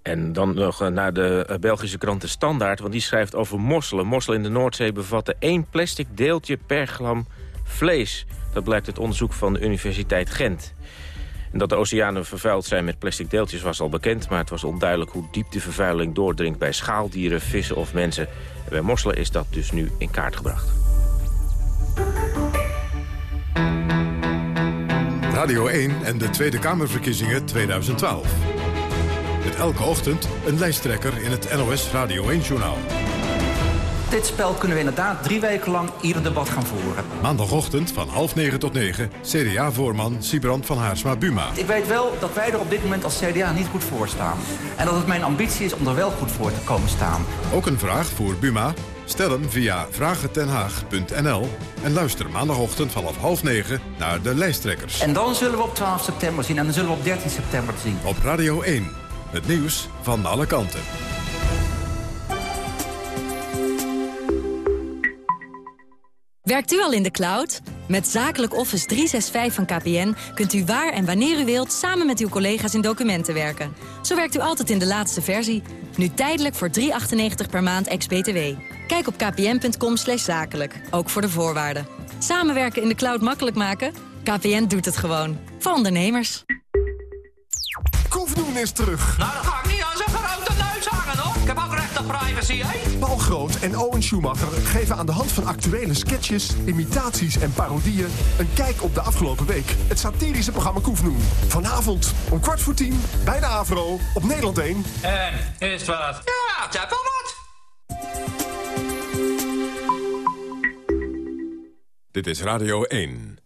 En dan nog naar de Belgische krant De Standaard, want die schrijft over mosselen. Mosselen in de Noordzee bevatten één plastic deeltje per gram vlees. Dat blijkt uit onderzoek van de Universiteit Gent. En dat de oceanen vervuild zijn met plastic deeltjes was al bekend... maar het was onduidelijk hoe diep de vervuiling doordringt bij schaaldieren, vissen of mensen. En bij mosselen is dat dus nu in kaart gebracht. Radio 1 en de Tweede Kamerverkiezingen 2012. Met elke ochtend een lijsttrekker in het NOS Radio 1-journaal. Dit spel kunnen we inderdaad drie weken lang ieder debat gaan voeren. Maandagochtend van half negen tot negen, CDA-voorman Sibrand van Haarsma-Buma. Ik weet wel dat wij er op dit moment als CDA niet goed voor staan. En dat het mijn ambitie is om er wel goed voor te komen staan. Ook een vraag voor Buma? Stel hem via vragentenhaag.nl en luister maandagochtend vanaf half negen naar de lijsttrekkers. En dan zullen we op 12 september zien en dan zullen we op 13 september zien. Op Radio 1, het nieuws van alle kanten. Werkt u al in de cloud? Met Zakelijk Office 365 van KPN kunt u waar en wanneer u wilt... samen met uw collega's in documenten werken. Zo werkt u altijd in de laatste versie. Nu tijdelijk voor 3,98 per maand ex-BTW. Kijk op kpn.com zakelijk, ook voor de voorwaarden. Samenwerken in de cloud makkelijk maken? KPN doet het gewoon. Voor ondernemers. Koefdoen is terug. Nou, dat ga ik niet aan zijn grote neus hangen, hoor. Ik heb ook recht op privacy, hè? Paul Groot en Owen Schumacher geven aan de hand van actuele sketches, imitaties en parodieën... een kijk op de afgelopen week. Het satirische programma Koefnoen. Vanavond om kwart voor tien bij de AVRO op Nederland 1. En, is het wat? Ja, het heb wel wat. Dit is Radio 1.